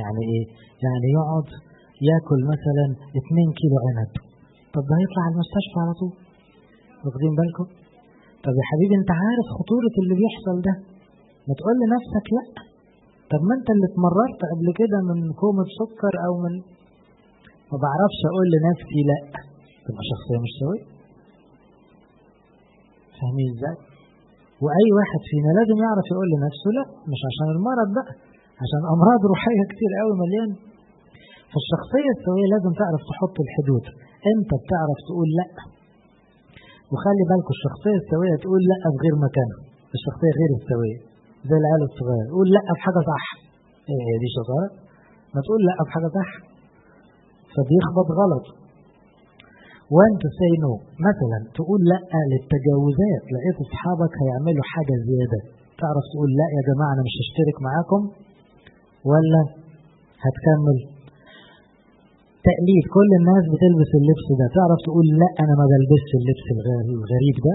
يعني إيه؟ يعني يقعد ياكل مثلا 2 كيلو عنب. طب ده هيطلع المستشفى على طول؟ واخدين بالكم؟ طب يا حبيبي أنت عارف خطورة اللي بيحصل ده؟ ما تقول لنفسك لا. طب ما انت اللي اتمررت قبل كده من كومة سكر أو من ما بعرفش أقول لنفسي لا. تبقى شخصية مش سوية. فاهمين إزاي؟ واي واحد فينا لازم يعرف يقول لنفسه لا مش عشان المرض بقى عشان امراض روحية كتير قوي مليان. فالشخصية السوية لازم تعرف تحط الحدود. انت بتعرف تقول لا. وخلي بالكم الشخصية السوية تقول لا في غير مكانها. الشخصية غير السوية. زي العيال الصغير. قول لا في حاجة صح. إيه هي دي شطارة؟ ما تقول لا في حاجة صح. فبيخبط غلط. وانت سي نو مثلا تقول لا للتجاوزات. لقيت أصحابك هيعملوا حاجة زيادة. تعرف تقول لا يا جماعة أنا مش هشترك معاكم؟ ولا هتكمل؟ تقليد. كل الناس بتلبس اللبس ده. تعرف تقول لا أنا ما بلبسش اللبس الغريب ده؟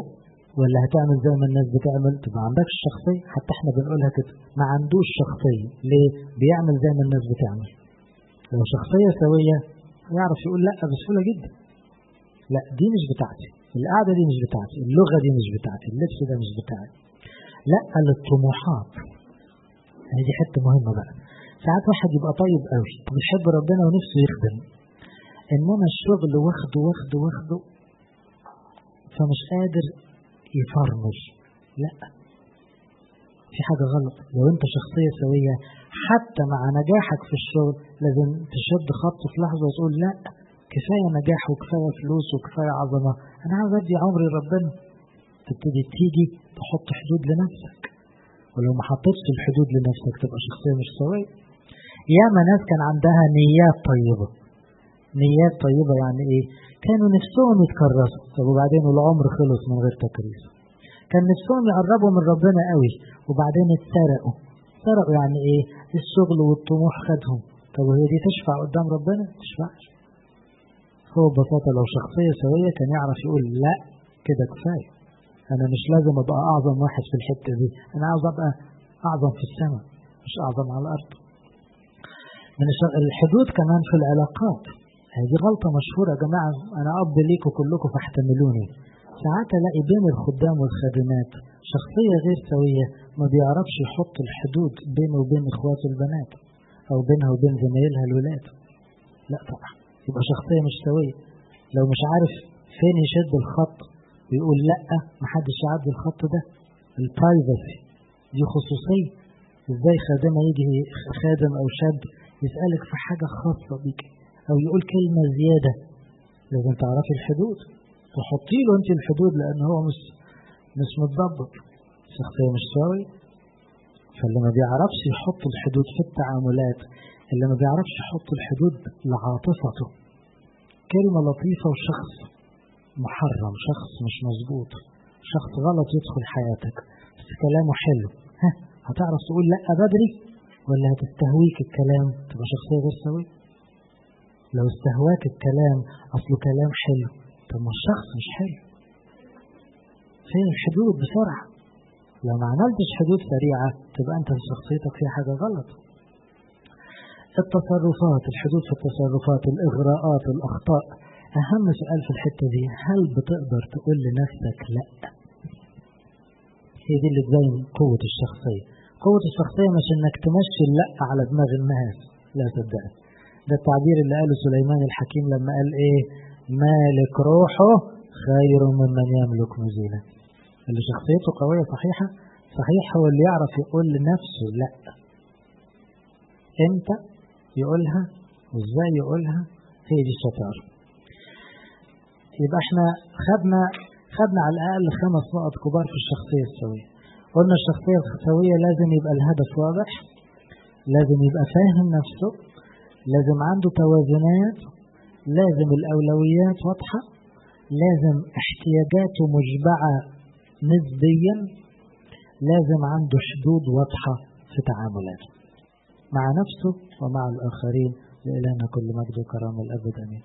ولا هتعمل زي ما الناس بتعمل؟ تبقى عندكش شخصية حتى إحنا بنقولها كده ما عندوش شخصية ليه؟ بيعمل زي ما الناس بتعمل. لو شخصية سوية يعرف يقول لأ بسهولة جدا. لأ دي مش بتاعتي. القعدة دي مش بتاعتي. اللغة دي مش بتاعتي. اللبس ده مش بتاعي. لأ للطموحات هي دي حتة مهمة بقى. ساعات واحد يبقى طيب قوي ويحب ربنا ونفسه يخدم. إنما الشغل واخده واخده واخده فمش قادر يفرمل لا. في حاجة غلط. لو انت شخصية سوية حتى مع نجاحك في الشغل لازم تشد خط في لحظة وتقول لا كفاية نجاح وكفاية فلوس وكفاية عظمة. أنا عاوز أدي عمري ربنا. تبتدي تيجي تحط حدود لنفسك. ولو ما حطيتش الحدود لنفسك تبقى شخصية مش سوية. ياما ناس كان عندها نيات طيبة. نيات طيبة يعني إيه؟ كانوا نفسهم يتكرسوا. طب وبعدين العمر خلص من غير تكريس. كان نفسهم يقربوا من ربنا قوي وبعدين اتسرقوا. سرقوا يعني إيه؟ الشغل والطموح خدهم. طب وهي دي تشفع قدام ربنا؟ تشفعش. هو ببساطة لو شخصية سوية كان يعرف يقول لا كده كفاية. أنا مش لازم أبقى أعظم واحد في الحتة دي. أنا عاوز أبقى أعظم في السماء مش أعظم على الأرض. من الحدود كمان في العلاقات. هذه غلطة مشهورة يا جماعة أنا أب ليكم كلكم فاحتملوني. ساعات ألاقي بين الخدام والخادمات شخصية غير سوية ما بيعرفش يحط الحدود بينه وبين إخواته البنات أو بينها وبين زمايلها الولاد. لا طبعا يبقى شخصية مش سوية. لو مش عارف فين يشد الخط ويقول لا محدش يعدي الخط ده. البرايفسي دي خصوصية. إزاي خادمة يجي خادم أو شاب يسألك في حاجة خاصة بيك؟ أو يقول كلمة زيادة. لازم تعرفي الحدود تحطي له أنت الحدود لأن هو مش مش متضبط. شخصية مش سوي فاللي ما بيعرفش يحط الحدود في التعاملات اللي ما بيعرفش يحط الحدود لعاطفته. كلمة لطيفة وشخص محرم شخص مش مظبوط شخص غلط يدخل حياتك. بس كلامه حلو. ها هتعرف تقول لا بدري؟ ولا هتستهويك الكلام؟ تبقى شخصية غير سوية لو استهواك الكلام أصله كلام حلو طب ما الشخص مش حلو. فين الحدود بسرعة؟ لو ما عملتش حدود سريعة تبقى أنت في شخصيتك فيها حاجة غلط. التصرفات الحدود في التصرفات الإغراءات الأخطاء. أهم سؤال في الحتة دي هل بتقدر تقول لنفسك لأ؟ هي دي اللي تبين قوة الشخصية. قوة الشخصية مش إنك تمشي اللأ على دماغ الناس لا صدقني ده التعبير اللي قاله سليمان الحكيم لما قال إيه؟ مالك روحه خير ممن يملك مزينة اللي شخصيته قوية صحيحة صحيح هو اللي يعرف يقول لنفسه لا. إمتى يقولها؟ وإزاي يقولها؟ هي دي الشطارة يبقى إحنا خدنا خدنا على الأقل خمس نقط كبار في الشخصية السوية. قلنا الشخصية السوية لازم يبقى الهدف واضح لازم يبقى فاهم نفسه لازم عنده توازنات لازم الأولويات واضحة لازم احتياجاته مشبعة نسبيا لازم عنده حدود واضحة في تعاملاته مع نفسه ومع الآخرين. لإلهنا كل مجد وكرامة الأبد أمين